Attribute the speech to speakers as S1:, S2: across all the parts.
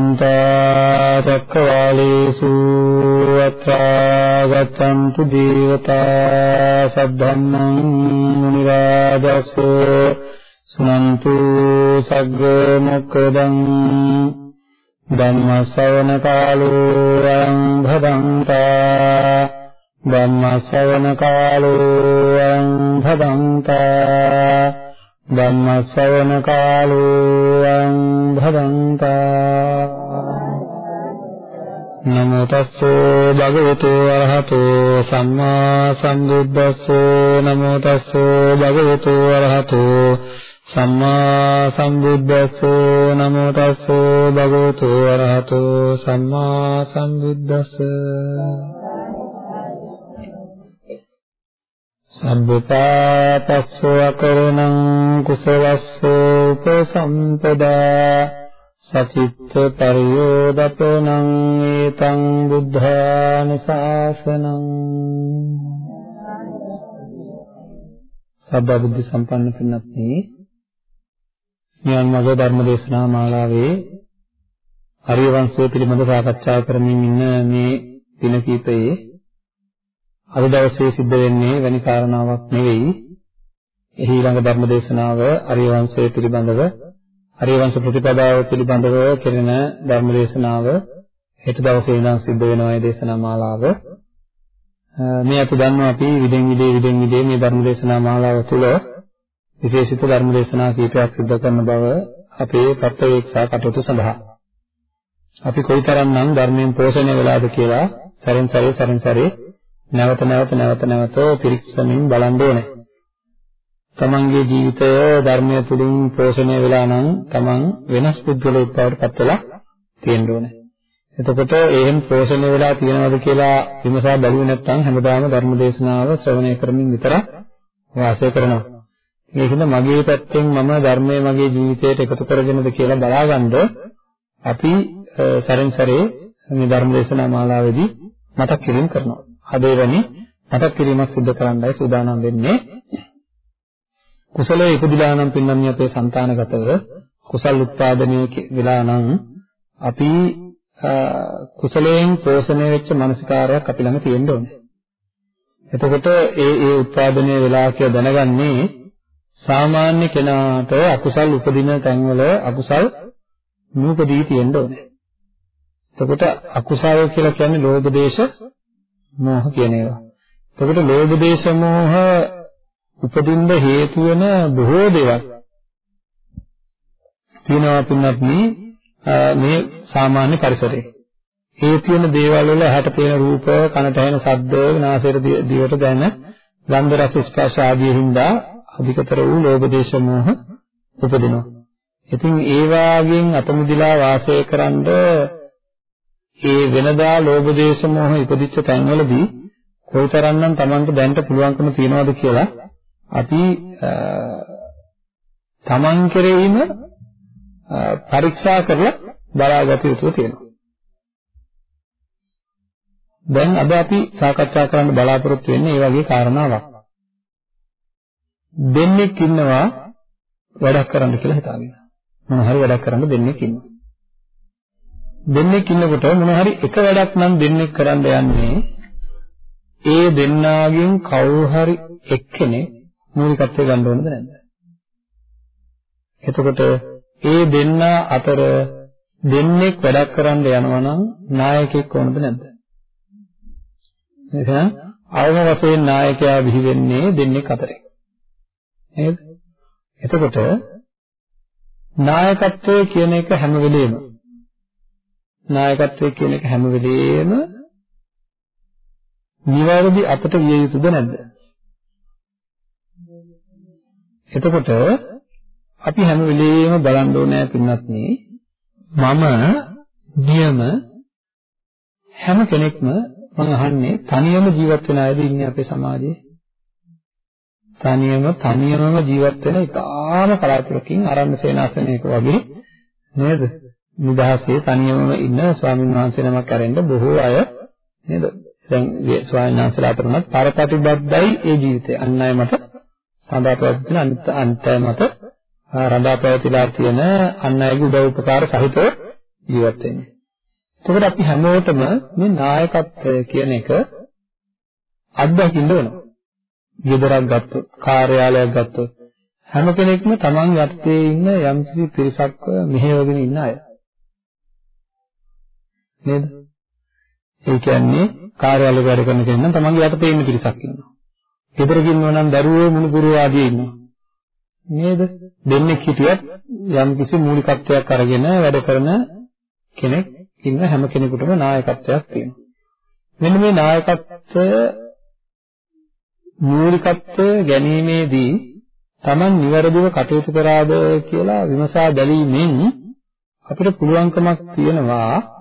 S1: සමන්ත චක්කවාලේසු අත්‍රා ගච්ඡන්තු දේවතා සද්ධම්මං මුනි රාජස් සුනන්තු සග්ග මොක්කදං ධම්ම ශ්‍රවණ කාලෝ අයං භදංතා ධම්ම ශ්‍රවණ කාලෝ අයං භදංතා ධම්ම ශ්‍රවණ කාලෝයං භවන්තා නමෝ තස්සෝ භගවතු අරහතෝ සම්මා සම්බුද්දස්සෝ නමෝ තස්සෝ භගවතු අරහතෝ සම්මා සම්බුද්දස්සෝ නමෝ තස්සෝ භගවතු අරහතෝ සම්මා සම්බුද්දස්ස සම්බුපාපස්සෝ අකරණං කුසලස්සෝ උපසම්පදා සචිත්ත පරියෝදපනං ඒතං බුද්ධාන ශාසනං සබ්බ බුද්ධ සම්පන්න පින්වත්නි නිවන් මාර්ග ධර්ම දේශනා මාලාවේ හරිය වංශය පිළිබඳ සාකච්ඡා කරමින් ඉන්න මේ දින කීපයේ අද දවසේ සිද්ධ වෙන්නේ වෙනි කාරණාවක් නෙවෙයි. එහි ඊළඟ ධර්ම දේශනාව අරියවංශය පිළිබඳව අරියවංශ ප්‍රතිපදාව පිළිබඳව කෙරෙන ධර්ම දේශනාව හෙට දවසේ ඉඳන් සිද්ධ වෙනවා මේ දේශනා මාලාව. මේ අපි දන්නවා අපි විදෙන් විදේ විදෙන් විදේ මේ ධර්ම දේශනා මාලාව තුළ විශේෂිත ධර්ම දේශනා කීපයක් සිදු කරන බව අපේ ප්‍රත්‍යවේක්ෂා කටයුතු සඳහා අපි කොයිතරම්නම් ධර්මයෙන් පෝෂණය වෙලාද කියලා සැරෙන් සැරේ සැරෙන් සැරේ නැවත නැවත නැවත නැවත පිරික්සමින් බලන්න ඕනේ. තමන්ගේ ජීවිතය ධර්මය තුළින් පෝෂණය වෙලා නම් තමන් වෙනස් පුද්ගලයෙක් බවට පත් වෙලා තියෙන්න ඕනේ. එතකොට එහෙම පෝෂණය වෙලා තියෙනවද කියලා විමසා බැලුවේ නැත්නම් හැමදාම ධර්ම දේශනාව ශ්‍රවණය කරමින් විතරක් වාසය කරනවා. ඒකෙන්ද මගේ පැත්තෙන් මම ධර්මයේ මගේ ජීවිතයට එකතු කරගෙනද කියලා බලාගන්න අපි සැරෙන් සැරේ මේ ධර්ම දේශනා මාලාවේදී මතක් කිරීම කරනවා. හදේවැනි මතක් කිරීමක් සිදු කරන්නයි සූදානම් වෙන්නේ. කුසලයේ ඉපදිලා නම් පින්නන්නේ අපේ సంతානගතව කුසල් උත්පාදනයේ වෙලා නම් අපි කුසලයෙන් පෝෂණය වෙච්ච මානසිකාරයක් අපි ළඟ තියෙන්න ඕනේ. එතකොට ඒ ඒ උත්පාදනය වෙලා කියලා දැනගන්නේ සාමාන්‍ය කෙනාට අකුසල් උපදින තැන්වල අකුසල් නූපදී තියෙන්න ඕනේ. එතකොට අකුසල් කියලා කියන්නේ ලෝභ දේශ මෝහ කියන ඒවා. එතකොට ලෝභ දේශ මෝහ උපදින්න හේතු වෙන බොහෝ දේවල් තියෙනවා පින්නත් මේ සාමාන්‍ය පරිසරයේ. ඒ තියෙන දේවල් වල ඇහැට පේන රූප, කනට ඇහෙන ශබ්ද, නාසයට දිවට දැනෙන ගන්ධ රස ස්පර්ශ ආදී හින්දා අධිකතර වූ ලෝභ දේශ මෝහ උපදිනවා. ඉතින් ඒ වාගෙන් අතමුදිලා වාසය කරන්ඩ ඒ වෙනදා ලෝභ දේශ මොහ ඉපදිච්ච තැන්වලදී කොයිතරම්නම් Tamanට දැනට පුළුවන්කම තියනවද කියලා අපි Taman කෙරෙහිම පරීක්ෂා කරලා බලාගත යුතු තියෙනවා. දැන් අද අපි සාකච්ඡා කරන්න බලාපොරොත්තු වෙන්නේ මේ වගේ කාරණාවක්. දෙන්නෙක් ඉන්නවා වැඩක් කරන්න කියලා හිතාගෙන. මොන හරි වැඩක් කරන්න දෙන්නෙක් ඉන්නවා. දෙන්නෙක් ඉන්නකොට මොන හරි එක වැඩක් නම් දෙන්නෙක් කරන්න යන්නේ ඒ දෙන්නාගෙන් කවුරු හරි එක්කෙනෙක් මූලිකත්වය ගන්න ඕනද නැද්ද? එතකොට ඒ දෙන්නා අතර දෙන්නෙක් වැඩක් කරන්න යනවා නම් නායකයෙක් ඕනද නැද්ද? එහෙනම් අවම වශයෙන් නායකයා බිහි වෙන්නේ දෙන්නෙක් අතරේ. නේද? එතකොට නායකත්වය කියන එක හැම වෙලෙම නායකත්වය කියන එක හැම වෙලේම නිවැරදි අතට විය යුතුද නැද්ද? එතකොට අපි හැම වෙලේම බලන්න ඕනේ පින්වත්නි මම නියම හැම කෙනෙක්ම මම අහන්නේ තනියම ජීවත් වෙන අයද ඉන්නේ අපේ සමාජයේ තනියම තනියමම ජීවත් වෙන ඉතාම කලාතුරකින් ආරණ්‍ය සේනාසනයක වගේ නේද නිදහසේ තනියමම ඉන්න ස්වාමීන් වහන්සේ නමක් අරෙන්න බොහෝ අය නේද? දැන් ස්වාමීන් වහන්සේලා අතරුණත් පරපටිබද්දයි ඒ ජීවිතය. අන් අය මත රඳා පැවතින අනිත් අනිත් අය මත රඳා පැවතිලා තියෙන අන් අයගේ උදව් උපකාර සහිතව ජීවත් වෙන්නේ. එතකොට අපි හැමෝටම මේ නායකත්වය කියන එක අත්දකින්න වෙනවා. ගෙදරක් ගත්තොත්, කාර්යාලයක් ගත්තොත් හැම කෙනෙක්ම Taman යටතේ ඉන්න යම්කිසි පිරිසක්ව මෙහෙවගෙන ඉන්න අය. නේද? ඒ කියන්නේ කාර්යාලේ වැඩ කරන කෙනෙක් නම් Tamanගේ යටතේ ඉන්න පිරිසක් ඉන්නවා. ගෙදරක ඉන්නවා නම් දරුවෝ මුණුපුරෝ ආදී ඉන්නවා. නේද? දෙන්නෙක් හිටියත් යම්කිසි මූලිකත්වයක් අරගෙන වැඩ කරන කෙනෙක් ඉන්න හැම කෙනෙකුටම නායකත්වයක් තියෙනවා. මෙන්න මේ නායකත්වය මූලිකත්වය ගැනීමේදී Taman නිවැරදිව කටයුතු කරාද කියලා විමසා බැලීමෙන් අපිට පුළුවන්කමක් තියෙනවා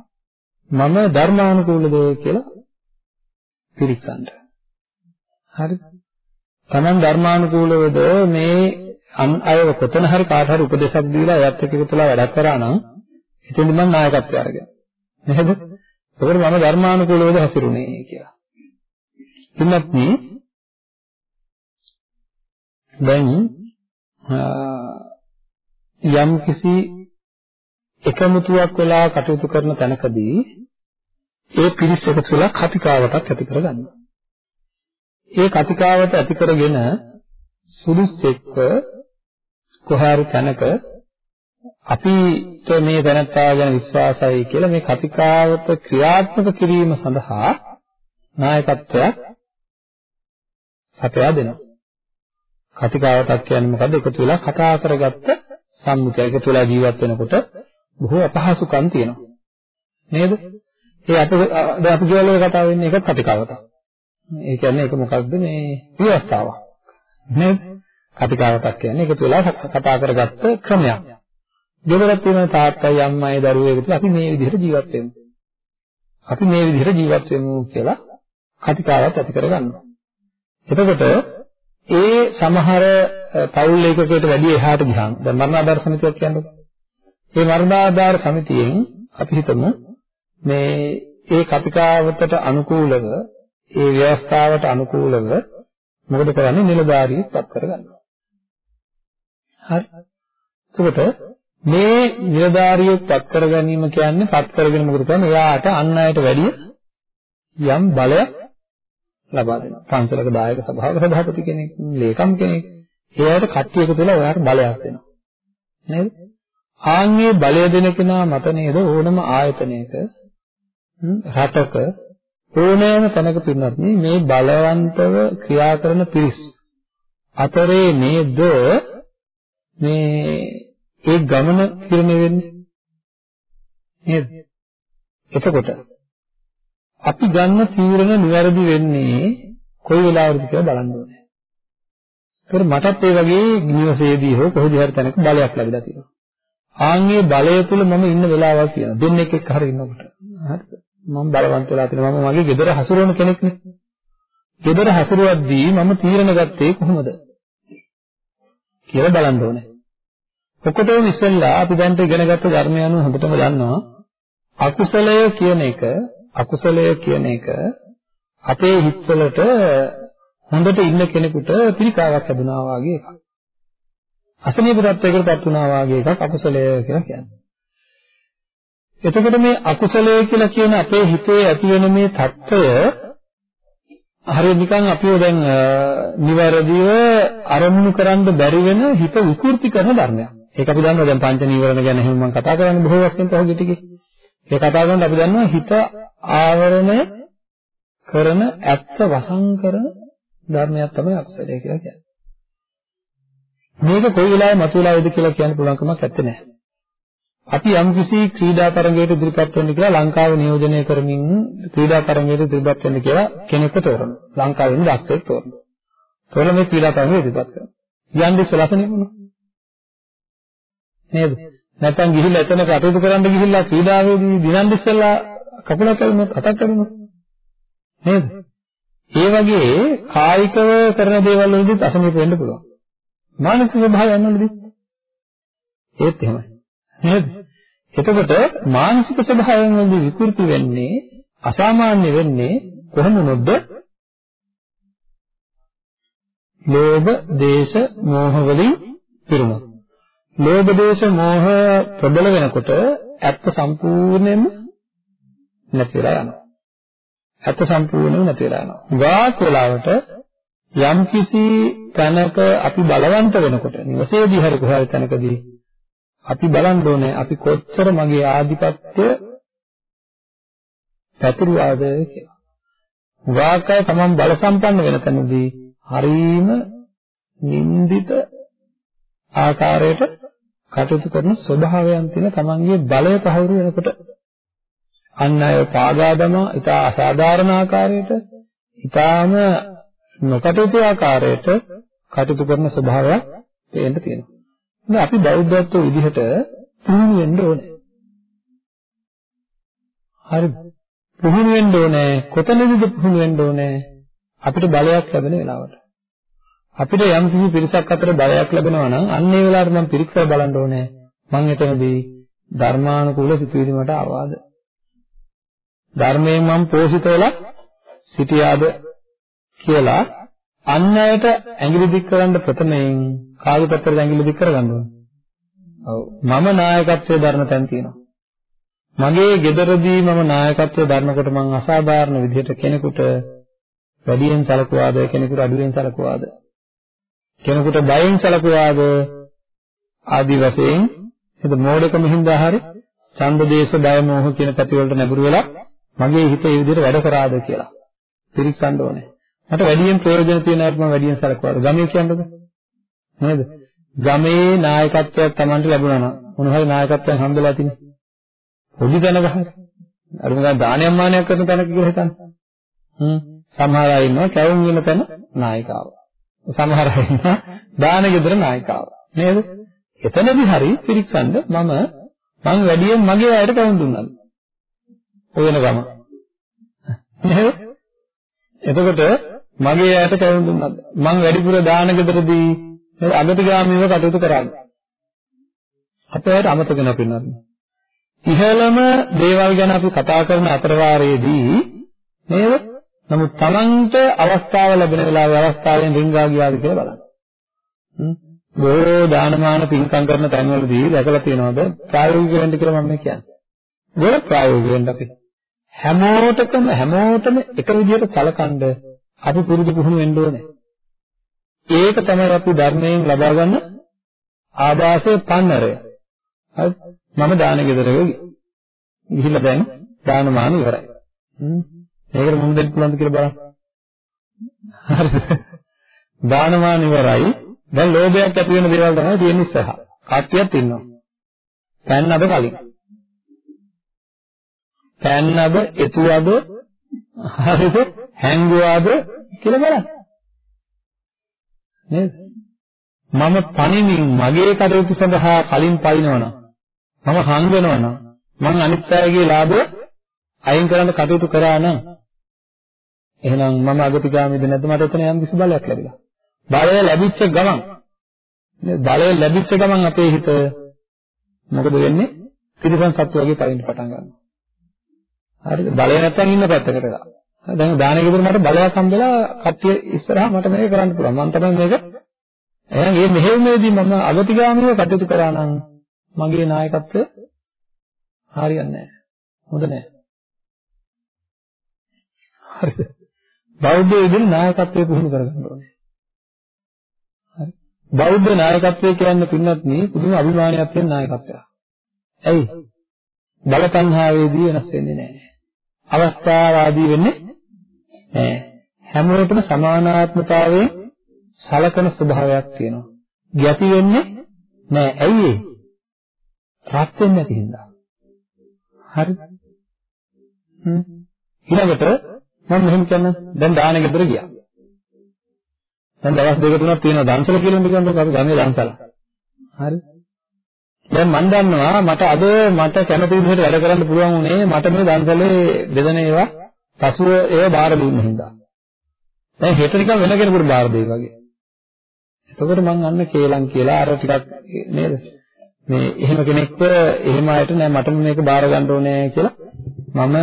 S1: මම ධර්මානුකූලද කියලා පිරික්සන්න. හරිද? Taman ධර්මානුකූලවද මේ අන් අයව කොතන හරි කාට හරි උපදේශක් දීලා එයත් එක්ක එකතුලා වැඩක් කරා නම් එතෙන්දි මම නායකත්වය අරගෙන. නේද? ඒකෝට මම ධර්මානුකූලවද හැසිරුනේ කියලා. ඉන්නත් දැන් යම් කිසි එකමුතුවක් වෙලා කටයුතු කරන තැනකදී ඒ පිරිස් එකතු වෙලා කතිකාවතක් ඇති කරගන්නවා. ඒ කතිකාවත ඇති කරගෙන සුදුස්සෙක්ව කොහාරු තැනක අපිට මේ දැනත්තා ගැන විශ්වාසයි කියලා මේ කතිකාවත ක්‍රියාත්මක කිරීම සඳහා නායකත්වයක් සපයා දෙනවා. කතිකාවතක් කියන්නේ මොකද්ද? එකතු වෙලා කතා කරගත්ත සම්මුතිය. එකතු වෙලා ජීවත් වෙනකොට බොහෝ අපහසුකම් තියෙනවා. නේද? ඒ අප දැන් අපි කියවල කතා වෙන්නේ ඒක කතිකාවතක්. ඒ කියන්නේ ඒක මොකක්ද මේ විවස්ථාවක්. නේද? කතිකාවතක් කියන්නේ එකතු වෙලා කතා කරගත්ත ක්‍රමයක්. දෙවරක් තියෙන තාත්තයි අම්මයි දරුවෝ එකතු අපි මේ විදිහට ජීවත් වෙමු. අපි මේ විදිහට ජීවත් වෙමු කියලා කතිකාවත් ඇති කරගන්නවා. එතකොට ඒ සමහර පෞල් ඒකකයට වැඩි එහාට ගියාම දැන් මරණාධාර සමිතියක් කියන්නේ. මේ මරණාධාර සමිතියෙන් අපි හිතමු මේ ඒ කතිකාවතට අනුකූලව ඒ ව්‍යවස්ථාවට අනුකූලව මොකද කරන්නේ නිලධාරියෙක් පත් කරගන්නවා. හරි. එතකොට මේ නිලධාරියෙක් පත් කර ගැනීම කියන්නේ පත් කරගෙන මොකද කරන්නේ? එයාට අන් අයට වැඩිය යම් බලයක් ලබා දෙනවා. පන්සලක දායක සභාවක සභාපති කෙනෙක්, ලේකම් කෙනෙක්, එයාට කට්ටිය එකතු වෙලා ඔයාට බලයක් දෙනවා. නේද? ආන්ගේ බලය දෙන කෙනා මත නේද ඕනම ආයතනයක රටක ඕනෑම තැනක පින්නත් මේ බලවන්තව ක්‍රියා කරන පිරිස් අතරේ නේද මේ ඒ ගමන තීරණය වෙන්නේ නේද එතකොට අපි ගන්න තීරණ નિවැරදි වෙන්නේ කොයි වෙලාවකද කියලා බලන්න ඕනේ. ඒතර මටත් ඒ වගේ නිවසේදී හෝ කොහෙද හරි තැනක බලයක් ලැබිලා තියෙනවා. ආන්ගේ බලය තුල මම ඉන්න වෙලාවක් තියෙනවා. දෙන්නෙක් එක්ක හරි ඉන්නකොට. හරිද? මම බලවන්ත වෙලා තියෙනවා. මම මගේ ගෙදර හසුරවන කෙනෙක් නේ. ගෙදර හසුරුවද්දී මම තීරණ ගත්තේ කොහොමද? කියලා බලන්න ඕනේ. ඔකොටම ඉස්සෙල්ලා අපි දැන් ඉගෙන ගත්ත ධර්මය අනුව හොඳටම දන්නවා අකුසලය කියන එක අකුසලය කියන එක අපේ හිතවලට හොඳට ඉන්න කෙනෙකුට පිළිකාවක් හැදුනා වගේ එකක්. අසනීප තත්වයකටපත් වුණා වාගේ එකක් අකුසලය කියලා කියන්නේ. එතකොට මේ අකුසලය කියලා කියන අපේ හිතේ ඇති වෙන මේ தত্ত্বය හරිය නිකන් අපිව දැන් නිවැරදිව අරමුණු කරන්න බැරි වෙන හිත විකෘති කරන ධර්මයක්. ඒක අපි දන්නවා දැන් පංච නීවරණ ගැන එහෙම මම කතා කරන්නේ බොහෝ වස්තුන් පහු ගෙටිකේ. ඒ කතා කරනකොට අපි දන්නවා හිත ආවරණය කරන ඇත්ත වසං කරන ධර්මයක් තමයි අකුසලය කියලා කියන්නේ. මේක කොයි වෙලාවෙ මතුවලා වේද කියලා කියන්න පුළුවන් කමක් නැත්තේ. අපි යම්කිසි ක්‍රීඩා තරගයකට ඉදිරිපත් වෙන්න කියලා ලංකාව නියෝජනය කරමින් ක්‍රීඩා තරගයකට ඉදිරිපත් වෙන්න කියලා කෙනෙක්ව තෝරනවා. ලංකාවේ ඉන්න දක්ෂයෙක් තෝරනවා. තෝරලා මේ ක්‍රීඩා තරගයට ඉදිරිපත් කරනවා. යන්නේ සලසන්නේ මොනවා? නේද? නැත්තම් ගිහිල්ලා එතන කටයුතු කරන්න ගිහිල්ලා ක්‍රීඩාවේදී දිනන් ඉස්සෙල්ලා කකුල කරුණොත් අතක් කරුණොත් නේද? ඒ වගේ කායිකව කරන දේවල් වලදීත් අසනීප වෙන්න පුළුවන්. මානසික ස්වභාවයන් වලදීත් ඒත් එහෙමයි. නේද? එතකොට මානසික ස්වභාවයන් වලදී විකෘති වෙන්නේ අසාමාන්‍ය වෙන්නේ කොහොමනොත්ද? ලෝභ, දේශ, මෝහ වලින් පිරුණොත්. ලෝභ, දේශ, මෝහ ප්‍රබල වෙනකොට ඇත්ත සම්පූර්ණයෙන්ම නැති වෙලා යනවා. ඇත්ත සම්පූර්ණයෙන්ම නැති වෙලා යනවා. ගාක් වෙලාවට යම් කිසි තැනක අපි බලවන්ත වෙනකොට නිවසේදී හරි කොහේ තැනකදී අපි බලන්න ඕනේ අපි කොච්චර මගේ ආධිපත්‍ය පැතිරුවාද කියලා. ගාකය තමන් බල සම්පන්න වෙන තැනදී හරීම නින්දිත ආකාරයට කටයුතු කරන ස්වභාවයන් තියෙන තමන්ගේ බලය පහවුරු වෙනකොට අන් අය පාගා දමා ඊට අසාධාරණ ආකාරයට ඊටාම නොකටයුතු ආකාරයට කටයුතු කරන ස්වභාවයක් පේන්න තියෙනවා. ඉතින් අපි බෞද්ධත්ව විදිහට පුහුණු වෙන්න ඕනේ. හරිද? පුහුණු වෙන්න ඕනේ. කොතනදද පුහුණු වෙන්න ඕනේ? අපිට බලයක් ලැබෙන වෙලාවට. අපිට යම් කිසි පිරිසක් අතර බලයක් ලැබෙනවා නම් අන්න ඒ වෙලාවට මම පිරික්සලා බලන්න ඕනේ. මම එතනදී ධර්මානුකූල සිතුවිලි මට ආවාද? ධර්මයෙන් මම පෝෂිත වෙලා සිටියාද කියලා අන් අයට ඇඟිලි දික් කරන්න ප්‍රථමයෙන් කාගේ පැත්තට ඇඟිලි දික් කරගන්න ඕන? ඔව් මම නායකත්වයේ දරන තැන් තියෙනවා. මගේ ගෙදරදී මම නායකත්වයේ දරනකොට මම අසාධාරණ විදිහට කෙනෙකුට වැඩියෙන් සැලකුවාද කෙනෙකුට අඩුවෙන් සැලකුවාද කෙනෙකුට බයෙන් සැලකුවාද ආදි වශයෙන් එද මෝඩකම හින්දා හරි ඡන්ද දේශ බය මෝහ කියන පැති වලට නැඹුරු වෙලා මගේ හිත ඒ විදිහට වැඩ කරාද කියලා පිරික්සන්න ඕනේ. මට වැඩියෙන් ප්‍රයෝජන තියෙන අයට මම වැඩියෙන් සලකුවාද? ගමේ කියන්නද? නේද? ගමේ නායකත්වයක් Tamanට ලැබුණා නම් මොන හරි නායකත්වයක් හම්බෙලා තිනේ. පොඩි තැනක හරි. අර මොකද දානයක් මානයක් කරන තැනක කියලා හිතන්න. හ්ම්. සමහර අය ඉන්නවා කැවුම් වෙන තැන නායිකාව. සමහර අය ඉන්නවා දාන ගෙදර නායිකාව. නේද? එතනදී හරි පිරික්සන්න මම මං වැඩියෙන් මගේ අයට කවුන් දුන්නාද? ඔයන ගම. නේද? එතකොට මගේ ඇයට කැවුම් දුන්නාද? මං වැඩිපුර දාන ගෙදරදී නේද අගතිගාමීව කටයුතු කරාද? අපේ ඇයට අමතක නැපින්නත්. ඉහළම දේවල් ගැන අපි කතා කරන අතරවාරයේදී නේද? නමුත් Tamanට අවස්ථාව ලැබෙන වෙලාවේ අවස්ථාවෙන් රිංගා ගියාද කියලා බලන්න. හ්ම්. බොහෝ දානමාන පින්කම් කරන තැන්වලදී දැකලා තියෙනවද? ප්‍රායෝගික වෙන්න කියලා මම කියන්නේ. ගොඩ ප්‍රායෝගික වෙන්න අපි. හැමෝටම හැමෝටම එක විදිහට සලකනද අපි පුරුදු පුහුණු වෙන්න ඕනේ. ඒක තමයි අපි ධර්මයෙන් ලබා ගන්න ආభాසයේ පන්නරය. හරි මම දාන ගෙදරක ගිහිල්ලා දැන් දානමාන ඉවරයි. හ්ම් මේකට මුහුණ දෙන්න පුළුවන්ද කියලා බලන්න. හරිද? දානමාන ඉවරයි. දැන් ලෝභයක් ඇති වෙන දේවල් තමයි තියෙන්නේ ඉස්සරහා. කට්ටියක් ඉන්නවා. පෑන්නද කලින්. පෑන්නද, එතුවද, හරිද? හැංගුවාද කියලා බලන්න. නේද? මම පණිමින් මගේ කටයුතු සඳහා කලින් පයින්නවනම් මම හංගනවනම් මම අනිත් අයගේ ලාභය අයින් කරන්න කටයුතු කරා නම් එහෙනම් මම අගතිගාමීද නැද්ද මට එතන යම් කිසි බලයක් ලැබිලා. බලය ලැබිච්ච ගමන් බලය ලැබිච්ච ගමන් අපේ හිත මොකද වෙන්නේ? තිරසන් සත්තු වගේ පරිණත පටන් ගන්නවා. හරිද? බලය නැත්තම් ඉන්න පැත්තකට වෙලා. දැන් දානෙ ගෙදර මට බලයක් හම්බෙලා කට්ටිය ඉස්සරහා මට මේක කරන්න පුළුවන්. මම තමයි මේක එහෙනම් මේ මෙහෙයුමේදී මම අගතිගාමීව කටයුතු කරා නම් මගේ නායකත්වය හරියන්නේ නැහැ. හොඳ නැහැ. හරිද? බෞද්ධ විදිහේ නායකත්වයේ පුහුණු කරගන්න ඕනේ. හරි. බෞද්ධ නායකත්වය කියන්නේ පින්නත් මේ පුදුම අභිමානයක් තියෙන නායකත්වයක්. ඇයි? බලතණ්හාවේදී වෙනස් වෙන්නේ නැහැ. අවස්ථාවාදී වෙන්නේ නැහැ. හැමෝටම සමානාත්මතාවයෙන් සලකන ස්වභාවයක් තියෙනවා. ගැති වෙන්නේ නැහැ. ඇයි ඒ? රත් වෙන්නේ නැති හින්දා. හරි. හ්ම්. ඊළඟට මම මෙහෙම කියන්න දැන් දාන ගෙදර ගියා. දැන් දවස් දෙක තුනක් තියෙනවා දන්සල කියලා නිකන් අපි ගමේ දන්සල. හරි. දැන් මම දන්නවා මට අද මට කැමති විදිහට වැඩ කරන්න පුළුවන් උනේ මට මේ දන්සලේ බෙදෙන ඒවා පසුව ඒවා බාර දුන්න හින්දා. දැන් හෙට නිකන් වෙන කෙනෙකුට බාර දෙයි වගේ. එතකොට මං අන්න කේලම් කියලා අර ටිකක් නේද? මේ එහෙම කෙනෙක්ව එහෙම අයට නෑ මටම මේක බාර ගන්න ඕනේ කියලා මම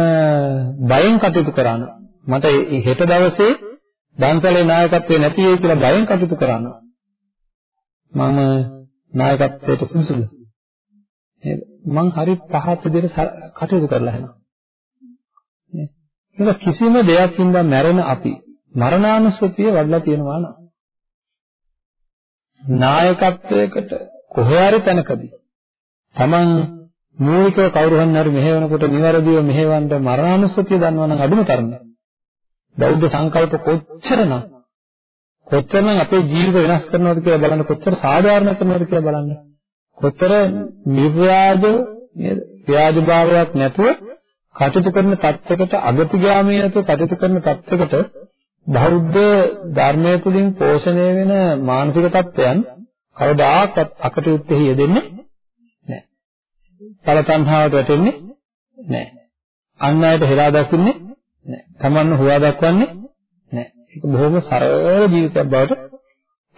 S1: බයෙන් කටයුතු කරනවා. මට හෙට දවසේ දන්සලේ නායකත්වයේ නැති වෙයි කියලා බයෙන් කටයුතු කරනවා. මම නායකත්වයට සුදුසුද? නේද? මං හරි පහත් විදිහට කටයුතු කරලා හැනවා. නේද? කිසිම දෙයක් හින්දා මැරෙන අපි මරණානුස්සතිය වඩලා තියෙනවා නම් නායකත්වයකට කොහේ හරි තැනකදී Taman මූලිකව කවුරු හරි මෙහෙවනකොට නිවැරදිව මෙහෙවන්න මරණානුස්සතිය දන්නවා නම් අඩුම තරමේ බෞද්ධ සංකල්ප කොච්චරනම් කොච්චරනම් අපේ ජීවිත වෙනස් කරනවද කියලා බලන්න කොච්චර සාධාරණ කරනවද කියලා බලන්න කොතර නිර්ව්‍යාජ නේද ව්‍යාජ භාවයක් නැතුව කටයුතු කරන තත්යකට අගතිගාමී නැතුව කටයුතු කරන තත්යකට බෞද්ධ ධර්මයේ තුලින් පෝෂණය වෙන මානසික තත්ත්වයන් කවදාකවත් අකටයුත්තේ යෙදෙන්නේ නැහැ. පළ තණ්හාවට වැටෙන්නේ නැහැ. අන් අයට හෙලා දකින්නේ නැහැ. Tamanne හොවා දක්වන්නේ නැහැ. ඒක බොහොම සරල ජීවිතයක් බවට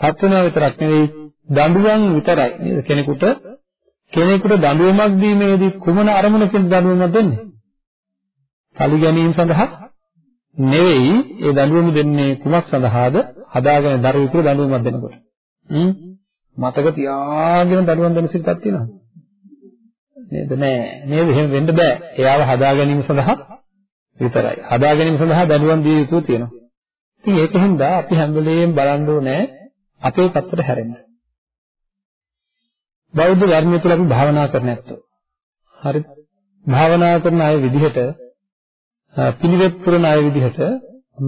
S1: පත් වෙනවා විතරක් නෙවෙයි දඬුවම් විතරයි නේද කෙනෙකුට කෙනෙකුට දඬුවමක් දීමේදී කුමන අරමුණකින් දඬුවමක් දෙන්නේ? පලි ගැනීම සඳහා නෙවෙයි ඒ දඬුවම දෙන්නේ කුමක් සඳහාද? හදාගෙන දරුවෙකුට දඬුවමක් දෙනකොට. හ්ම් මතක තියාගෙන දඬුවම් දෙන සිතක් තියෙනවා. නේද නෑ නේද එහෙම වෙන්න බෑ. එයාව හදා ගැනීම සඳහා විතරයි. හදා ගැනීම සඳහා දඬුවම් දිය යුතු තියෙනවා. ඉතින් ඒකෙන්ද අපි හැම වෙලේම බලන්න ඕනේ අපේ පැත්තට හැරෙන්න. බෞද්ධ ධර්මය තුළ අපි භාවනා කරන ඇත්තෝ. හරිද? භාවනා කරන අය විදිහට පිළිවෙත් පුරන අය විදිහට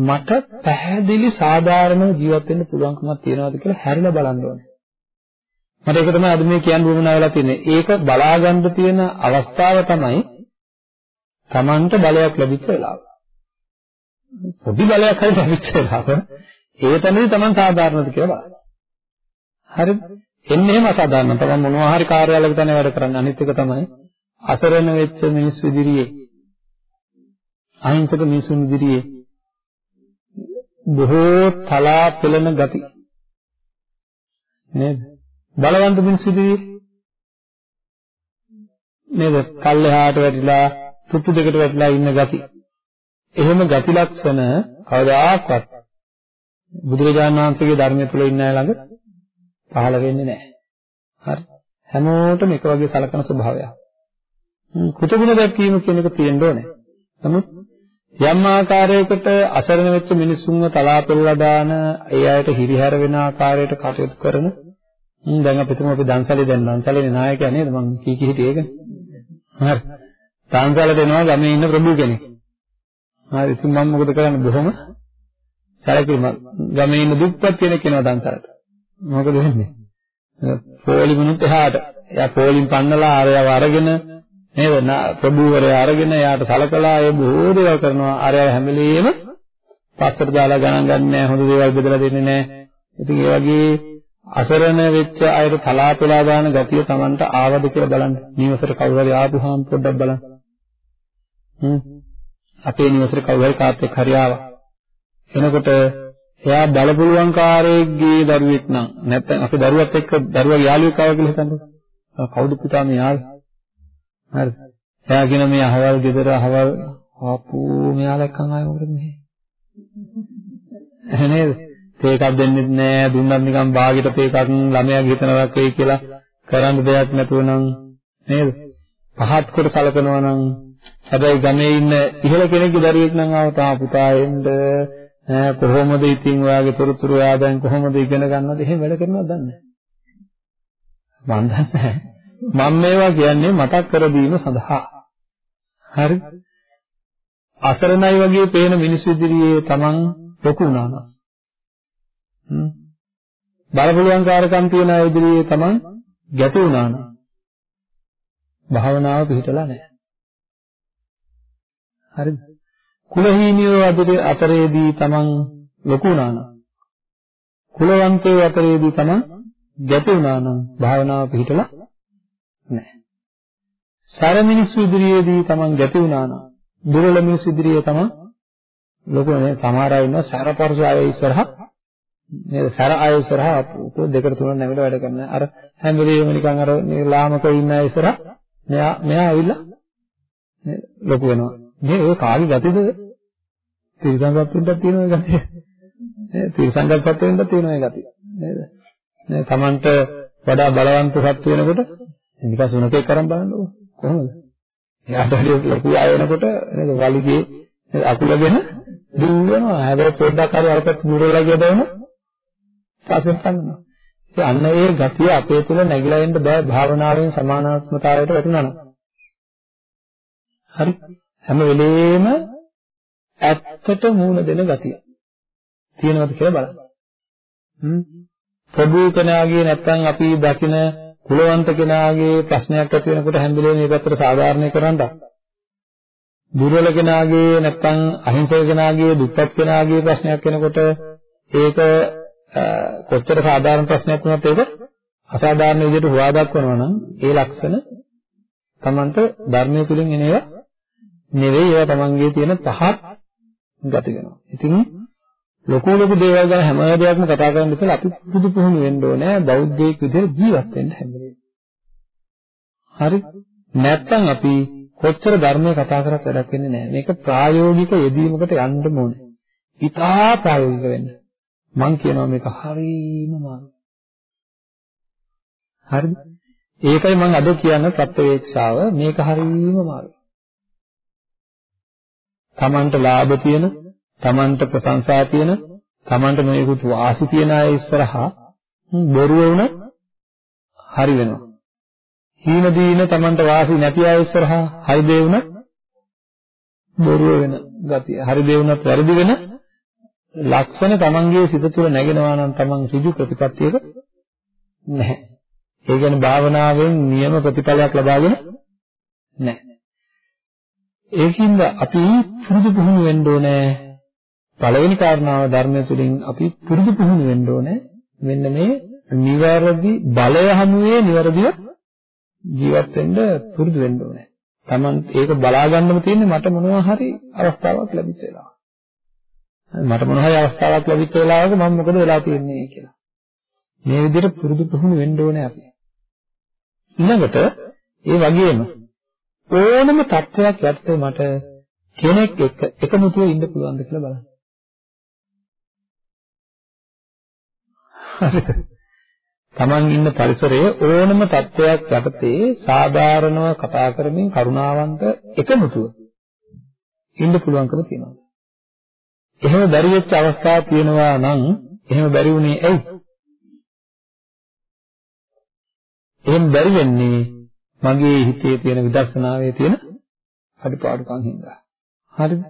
S1: මට පැහැදිලි සාධාරණව ජීවත් වෙන්න පුළුවන්කමක් තියනවාද කියලා හැරිලා බලන්න ඕනේ. මට ඒක තමයි අද මේ කියන්න උවමනා වෙලා තියෙන්නේ. ඒක බලාගන්න තියෙන අවස්ථාව තමයි Tamanට බලයක් ලැබිච්ච වෙලාව. පොඩි බලයක් හරි ලැබිච්ච වෙලාව. ඒ තැනදී Taman සාධාරණද කියලා බලන්න. හරිද? එන්නේ එහෙම අසාධාරණ. Taman මොනවා හරි කාර්යාලයක තමයි වැඩ කරන්නේ. අනිත් එක තමයි අසරණ වෙච්ච මිනිස්සු ඉදිරියේ. අහිංසක මිනිසුන් ඉදිරියේ බොහෝ තලා පෙළෙන ගති. නේද? බලවන්ත මිනිස්සු ඉදිරියේ. නේද? කල්ලෙහාට වැටිලා තුප්පු දෙකට වැටිලා ඉන්න ගති. එහෙම ගති ලක්ෂණ කවදාකවත් බුදුරජාණන් වහන්සේගේ ධර්මය තුල ඉන්න අය ළඟ. පහළ වෙන්නේ නැහැ. හරි. හැමෝටම එක වගේ සලකන ස්වභාවයක්. කෘතගුණ දැක්වීම කියන එක තියෙන්න ඕනේ. නමුත් යම් ආකාරයකට අසරණ වෙච්ච මිනිස්සුන්ව තලා පෙළලා දාන ඒ අයට හිරිහැර වෙන ආකාරයට කටයුතු කරන දැන් අපි තුමු අපි දන්සලේ දැන් දන්සලේ නායකයා නේද? මං කී කී හිටියේ ඒක. හරි. දන්සලට එනවා ගමේ ඉන්න ප්‍රභු කෙනෙක්. හරි. ඉතින් මම මොකද කරන්නේ? බොහොම සැලකිලිමත් ගමේ ඉන්න දුප්පත් කෙනෙක් එනවා දන්සලට. මොකද වෙන්නේ? පොලි මිනිත් එහාට. එයා පොලින් පන්නලා ආරයව අරගෙන නේද? ප්‍රභූවරයා අරගෙන එයාට සලකලා ඒ බොහෝ දේවල් කරනවා. අරයව හැම වෙලෙම පස්සට දාලා ගණන් ගන්නෑ හොඳ දේවල් බෙදලා දෙන්නේ නැහැ ඉතින් ඒ වගේ අසරණ වෙච්ච අයට තලාපෙලා දාන ගතිය Tamanට ආවද කියලා බලන්න. නිවසට කවුරු හරි ආපුහම පොඩ්ඩක් බලන්න. හ්ම්. අපේ නිවසට කවුරු හරි කාත් එක්ක හරි ආවා. එනකොට එයා බලපුලුවන් කාරයෙක්ගේ දරුවෙක් නම් නැත්නම් අපි දරුවත් එක්ක දරුවා යාළුවෙක් ආවා කියලා හිතන්නකෝ කවුද පුතා මේ ආවේ හරිද? එයා කියන මේ අහවල් ගෙදර අහවල් ආපෝ මෙයාලා එක්කන් ආවේ මොකද මෙහෙ? නේද? තේකක් දෙන්නෙත් නෑ දුන්නත් නිකන් බාගෙට තේකක් ළමයාගේ හිතනවක් වෙයි කියලා කරන්න දෙයක් නැතුව නම් නේද? පහත් කොට සලකනවා නම් හැබැයි ගමේ ඉන්න ඉහළ කෙනෙක්ගේ දරුවෙක් නම් ආව තා පුතා එන්න කොහොමද ඉතින් ඔයාගේ තොරතුරු ඔයා දැන් කොහොමද ඉගෙන ගන්නවද එහෙම වැඩ කරනවද දන්නේ නැහැ මන් දන්නේ නැහැ මම මේවා කියන්නේ මතක් කර දීම සඳහා. හරි? අසරණයි වගේ පේන මිනිස්සු ඉදිරියේ Taman ලොකු වුණා නම්. හ්ම්. බලපුලුවන් කාර්යකම් තියන අය ඉදිරියේ Taman ගැටු වුණා නම්. භාවනාව පිළිතලා නැහැ. හරිද? කුලහීනියෝ අතරේදී Taman ලොකු වුණා නම්. කුලවන්තයෝ අතරේදී Taman ගැටු වුණා නම් භාවනාව පිළිතලා නැහැ. සර මිනිස්සු ඉදිරියේදී Taman ගැති වුණා නම් දුර්වල මිනිස්සු ඉදිරියේ Taman ලොකු නේ සමහර අය ඉන්නවා සරපරස අය ඉස්සරහා නේද සර අය ඉස්සරහා දෙකට තුනක් නැවිලා වැඩ කරන අර හැම වෙලේම නිකන් අර ලාමක ඉන්න අය ඉස්සරහා මෙයා මෙයා ඇවිල්ලා ලොකු වෙනවා මේ ඔය කාගේ ගතියද තිරසංගතෙන්ට තියෙන ඔය ගතිය නේද තිරසංගත සත්වෙන්ට තියෙන ඔය ගතිය නේද නේ Tamanට වඩා බලවන්ත සත්ව වෙනකොට නිකන් සුනකෙක් කරන් බලන්නකො කොහොමද? එයාට හරි ලොකු අය වෙනකොට නේද වලිගේ අකුලගෙන දුවනවා. හැබැයි පොඩ්ඩක් හරි අරකට දුරලා ගියද වුණා. පස්සෙන් පන්නනවා. ඒ අන්න ඒ ගතිය අපේ තුල නැగిලා එන්න බෑ භාවනාවෙන් සමානාත්මතාවයට වැටුණා නම්. හරි. හැම වෙලේම ඇත්තට මූණ දෙන ගතිය. තියෙනවද කියලා බලන්න. හ්ම්. ප්‍රභූ කෙනාගේ නැත්තම් අපි දකින කුලවන්ත කෙනාගේ ප්‍රශ්නයක් ඇති වෙනකොට හැම වෙලේම මේ පැත්තට සාධාරණය කරන්නද? දුර්වල කෙනාගේ නැත්තම් අහිංසක කෙනාගේ දුප්පත් කෙනාගේ ප්‍රශ්නයක් වෙනකොට ඒක කොච්චර සාධාරණ ප්‍රශ්නයක් වුණත් ඒක අසාධාරණ විදිහට හොවා දක්වනවා නම් ඒ ලක්ෂණ Tamanට ධර්මයේ තුලින් එන ඒවා නෙවෙයි ඒවා Tamanගේ තියෙන පහත් ගති වෙනවා. ඉතින් ලොකු ලොකු දේවල් ගැන හැම දෙයක්ම කතා කරන්න ඉස්සෙල්ලා අපි පුදු පුහුණු වෙන්න ඕනේ බෞද්ධයෙක් විදිහට ජීවත් වෙන්න හැම වෙලේම. හරි? නැත්තම් අපි කොච්චර ධර්මයේ කතා කරත් වැඩක් වෙන්නේ නැහැ. මේක ප්‍රායෝගික යෙදීමකට යන්න ඕනේ. ඉතා ප්‍රායෝගික වෙන්න. මම කියනවා මේක හරීම මාරුයි. හරිද? ඒකයි මම අද කියන ප්‍රත්‍යවේක්ෂාව මේක හරීම මාරුයි. Tamanට ලාභ තියෙන, Tamanට ප්‍රශංසා තියෙන, Tamanට මේකුත් වාසි තියෙන අය ඉස්සරහා බොරුව වුණත් හරි වෙනවා. හීන දීන Tamanට වාසි නැති අය ඉස්සරහා හරි දේ වුණත් බොරුව වෙන ගතිය. හරි දේ වුණත් වැරදි වෙන ලක්ෂණ තමන්ගේ සිත තුළ නැගෙනවා නම් තමන් ඍජු ප්‍රතිපත්තියක නැහැ. ඒ කියන්නේ භාවනාවෙන් නියම ප්‍රතිඵලයක් ලබාගෙන නැහැ. ඒකින්ද අපි පුරුදු පුහුණු වෙන්න ඕනේ. පළවෙනි කාරණාව ධර්මය තුළින් අපි පුරුදු පුහුණු වෙන්න ඕනේ. මෙන්න මේ නිවැරදි බලය හමුවේ නිවැරදිව ජීවත් වෙන්න පුරුදු වෙන්න ඕනේ. Taman ඒක බලා ගන්නම තියෙන්නේ මට මොනවා හරි අවස්ථාවක් ලැබිච්ච වෙලාව. මට මොන හරි අවස්ථාවක් ලැබිච්ච වෙලාවක මම මොකද වෙලා තියෙන්නේ කියලා. මේ විදිහට පුරුදු පුහුණු වෙන්න ඕනේ අපි. ඊළඟට ඒ වගේම ඕනම තත්ත්වයක් යටතේ මට කෙනෙක් එක්ක එකමුතුව ඉන්න පුළුවන්ද කියලා බලන්න. හරිද? Taman ඉන්න පරිසරයේ ඕනම තත්ත්වයක් යටතේ සාධාරණව කතා කරමින් කරුණාවන්ත එකමුතුව ඉන්න පුළුවන්කම තියෙනවා. එහෙම බැරි වෙච්ච අවස්ථා තියෙනවා නම් එහෙම බැරි වුණේ ඇයි? එහෙම බැරි වෙන්නේ මගේ හිතේ තියෙන විදර්ශනාවේ තියෙන අඩුපාඩුකම් හින්දා. හරිද?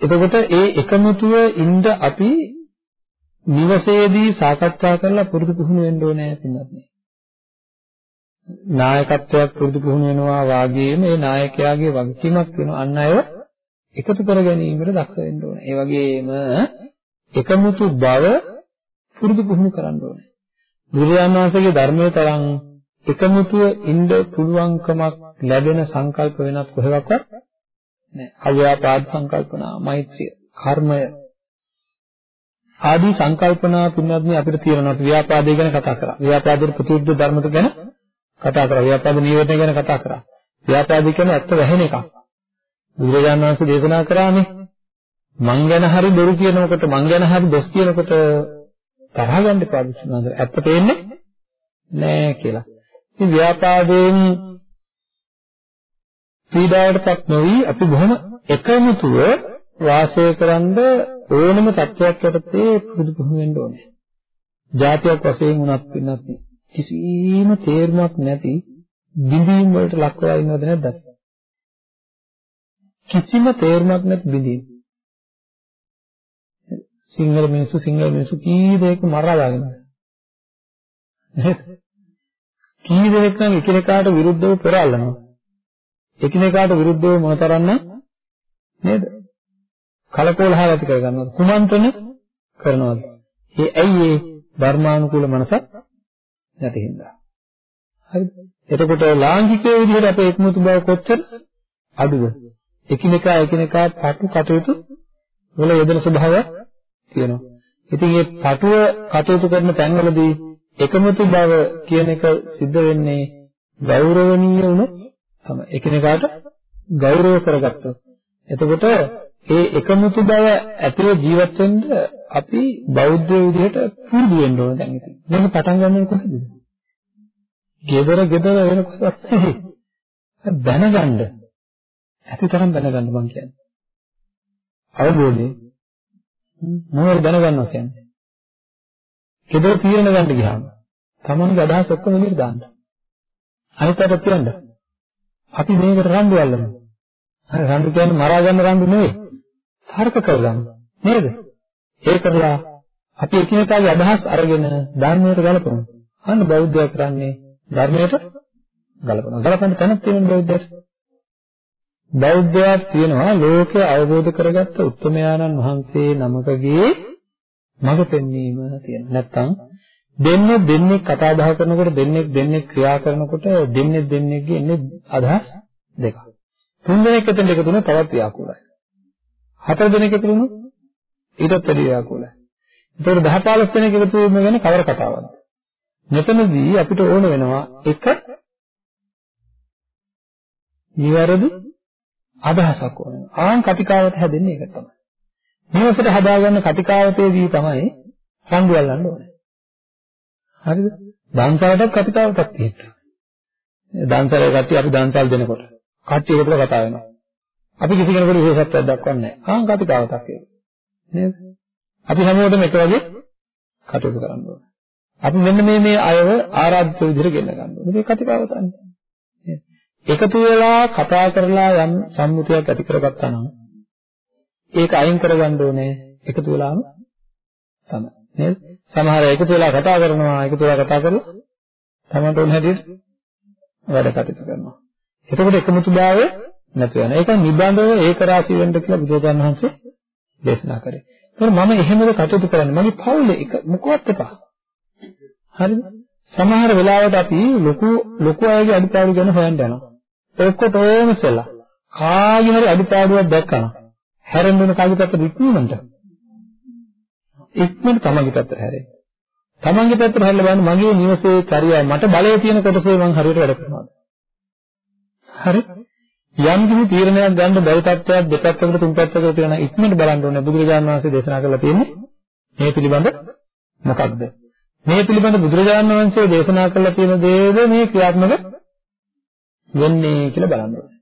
S1: එතකොට ඒ එකමුතුව ඉඳ අපි නිවසේදී සාකච්ඡා කරලා පුරුදු පුහුණු වෙන්න ඕනේ පින්නත් නේ. නායකත්වයක් පුරුදු පුහුණු වෙනවා වාගේම මේ නායකයාගේ වගකීමක් වෙනවා අන් අයව එකතු කර ගැනීමට දක්ෂ වෙන්න ඕනේ. ඒ වගේම එකමුතු බව පුරුදු පුහුණු කරන්න ඕනේ. බුදුරජාණන් වහන්සේගේ ධර්මයේ තරම් එකමුතුව ඉන්න පුළුවන්කමක් ලැබෙන සංකල්ප වෙනත් කොහෙවත් නැහැ. අව්‍යාපාද සංකල්පනා, මෛත්‍රිය, කර්මය ආදී සංකල්පනා පින්වත්නි අපිට තියෙනවා. ව්‍යාපාදය ගැන කතා කරා. ව්‍යාපාදයේ ප්‍රතිවිරුද්ධ ධර්මත ගැන කතා කරා. ව්‍යාපාද නීවරණ ගැන කතා කරා. ව්‍යාපාද කියන්නේ ඇත්ත වැහෙන එකක්. බුදුරජාණන් වහන්සේ දේශනා කරානේ මං ගැන හරි බොරු කියනකොට මං ගැන හරි දොස් කියනකොට තරහ ගන්න එපා විශ්වනාథ. ඇත්ත පේන්නේ නෑ කියලා. ඉතින් ව්‍යාපාදයෙන් පීඩාවටපත් නොවි අපි බොහොම එකමුතුව වාසය කරන්ද ඕනම තත්ත්වයක් යටතේ පුරුදු පුහුණු වෙන්න ඕනේ. જાතියක් වශයෙන් උනත් වෙනත් කිසිම තේරුමක් නැති බිඳීම් වලට ලක් වෙලා ඉන්නවද නැද්ද? කිසිම තේරුමක් නැති බිඳීම. සිංහල මිනිස්සු සිංහල මිනිස්සු කී දෙනෙක් මරලා දාගෙන. නේද? කී දෙනෙක් නම් එකිනෙකාට විරුද්ධව පෙරල්නවා. එකිනෙකාට විරුද්ධව මොනතරම්නම් නේද? කලකෝලහල ඇති කරගන්නවද? කුමන්ත්‍රණ කරනවද? ඒ ඇයි ඒ ධර්මානුකූල මනසක් නැති හින්දා. හරිද? එතකොට ලාංකිකයේ විදිහට අපේ එක්මුතු බව කොච්චර අඩුද? එකිනෙකා එකිනෙකා පටු කටයුතු වල යෙදෙන ස්වභාවයක් තියෙනවා. ඉතින් මේ පටුව කටයුතු කරන තැන්වලදී එකමුතු බව කියන එක සිද්ධ වෙන්නේ ගෞරවණීය වුණොත් තමයි. එකිනෙකාට ගෞරව කරගත්තොත්. එතකොට ඒ එකමුතු බව ඇතිව ජීවත් වෙන්න අපි බෞද්ධ විදිහට පුරුදු වෙන්න ඕන දැන් ඉතින්. මේක පටන් ගන්න කොහේද? gedara gedara වෙනකොටත් නෙවෙයි. දැනගන්න. ඇතිතරම් දැනගන්න මං කියන්නේ. අවබෝධය මොනවද දැනගන්නවා කියන්නේ? Gedara තීරණ ගන්න ගියාම තමන්ගේ අදහස් ඔක්කොම එළියට දාන්න. අනිත් අයට කියන්න. අපි මේකට රණ්ඩු අල්ලමු. හරි රණ්ඩු කියන්නේ මරා ගන්න රණ්ඩු නෙවෙයි. තර්ක කරගන්න. නේද? ඒ කරලා අපි එකිනෙකාගේ අදහස් අරගෙන ධර්මයට ගලපමු. අන්න බෞද්ධය කරන්නේ ධර්මයට ගලපනවා. ගලපන්න තැනක් තියෙන බෞද්ධයට. බෞද්ධයක් තියෙනවා ලෝකය අවබෝධ කරගත්ත උත්තමයාණන් වහන්සේ නමකගේ මඟ පෙන්වීම තියෙන. නැත්තම් දෙන්නේ දෙන්නේ කතා බහ කරනකොට දෙන්නේ දෙන්නේ ක්‍රියා කරනකොට දෙන්නේ දෙන්නේගේ ඉන්නේ අදහස් දෙකක්. තුන් දෙනෙක් එතන එකතු වුණා තවත් ව්‍යාකූලයි. හතර දෙනෙක් එකතු වුණා ඊටත් වැඩි ව්‍යාකූලයි. ඒතකොට 10 15 දෙනෙක් එකතු වීම ගැන කවර කතාවක්ද? මෙතනදී අපිට ඕන වෙනවා එක නිවැරදි අදහසක් ඕන වෙනවා. ආන් කතිකාවත හැදෙන්නේ ඒක තමයි. නිවසට හදාගන්න කතිකාවතේදී තමයි රණ්ඩු අල්ලන්න ඕනේ. හරිද? දන්සලටත් කතිකාවතක් තියෙනවා. දන්සලේ කට්ටිය අපි දන්සල් දෙනකොට කට්ටිය එකතුව කතා වෙනවා. අපි කිසි කෙනෙකුට විශේෂත්වයක් දක්වන්නේ නැහැ. ආන් කතිකාවතක් ඒක. නේද? අපි හැමෝටම එක වගේ කටයුතු කරන්න ඕනේ. අපි මෙන්න මේ මේ අයව ආරාධිත විදිහට ගෙන්න ගන්න ඕනේ. මේක කතිකාවතන්නේ. එකතු වෙලා කතා කරලා යම් සම්මුතියක් ඇති කරගත්තා නම් ඒක අයින් කරගන්න ඕනේ එකතු වෙලාම තමයි. නේද? සමහර අය එකතු වෙලා කතා කරනවා එකතු වෙලා කතා කරලා තමන්ට ඕන හැටියට වැඩ කටයුතු කරනවා. එතකොට එකමුතුභාවය නැතු වෙනවා. ඒක නිබඳව ඒක රාශී වෙන්න කියලා බුදුරජාණන් වහන්සේ දේශනා කරේ. ඒතර මම එහෙමද කටයුතු කරන්නේ. මගේ පවුලේ එක මොකවත් එපා. හරිද? සමහර වෙලාවට අපි ලොකු ලොකු අයගේ අඩුපාඩු ගැන හොයන්න යනවා. ඔක්කොටම ඉස්සලා කාගේ හරි අඩුපාඩුවක් දැක්කම හැරෙන්න ඕන කාගේ පැත්තට ඉක්මනට. ඉක්මනට තමන්ගේ පැත්තට හැරෙන්න. තමන්ගේ පැත්තට හැරලා බලන්න මගේ නිවසේ චර්යාව මට බලය තියෙන කොටසේ මම හරියට වැඩ කරනවාද? හරි? යම් කිසි තීරණයක් ගන්න බැරි තත්ත්වයක් දෙපැත්තකට තුන් පැත්තකට තියෙන ඉක්මනට බලන්න ඕනේ බුදුරජාණන් වහන්සේ දේශනා කරලා තියෙන්නේ මේ පිළිබඳ මොකක්ද? මේ පිළිබඳ බුදුරජාණන් වහන්සේ දේශනා කරලා තියෙන දේද මේ ක්‍රියාත්මක වෙන්නේ කියලා බලන්න ඕනේ.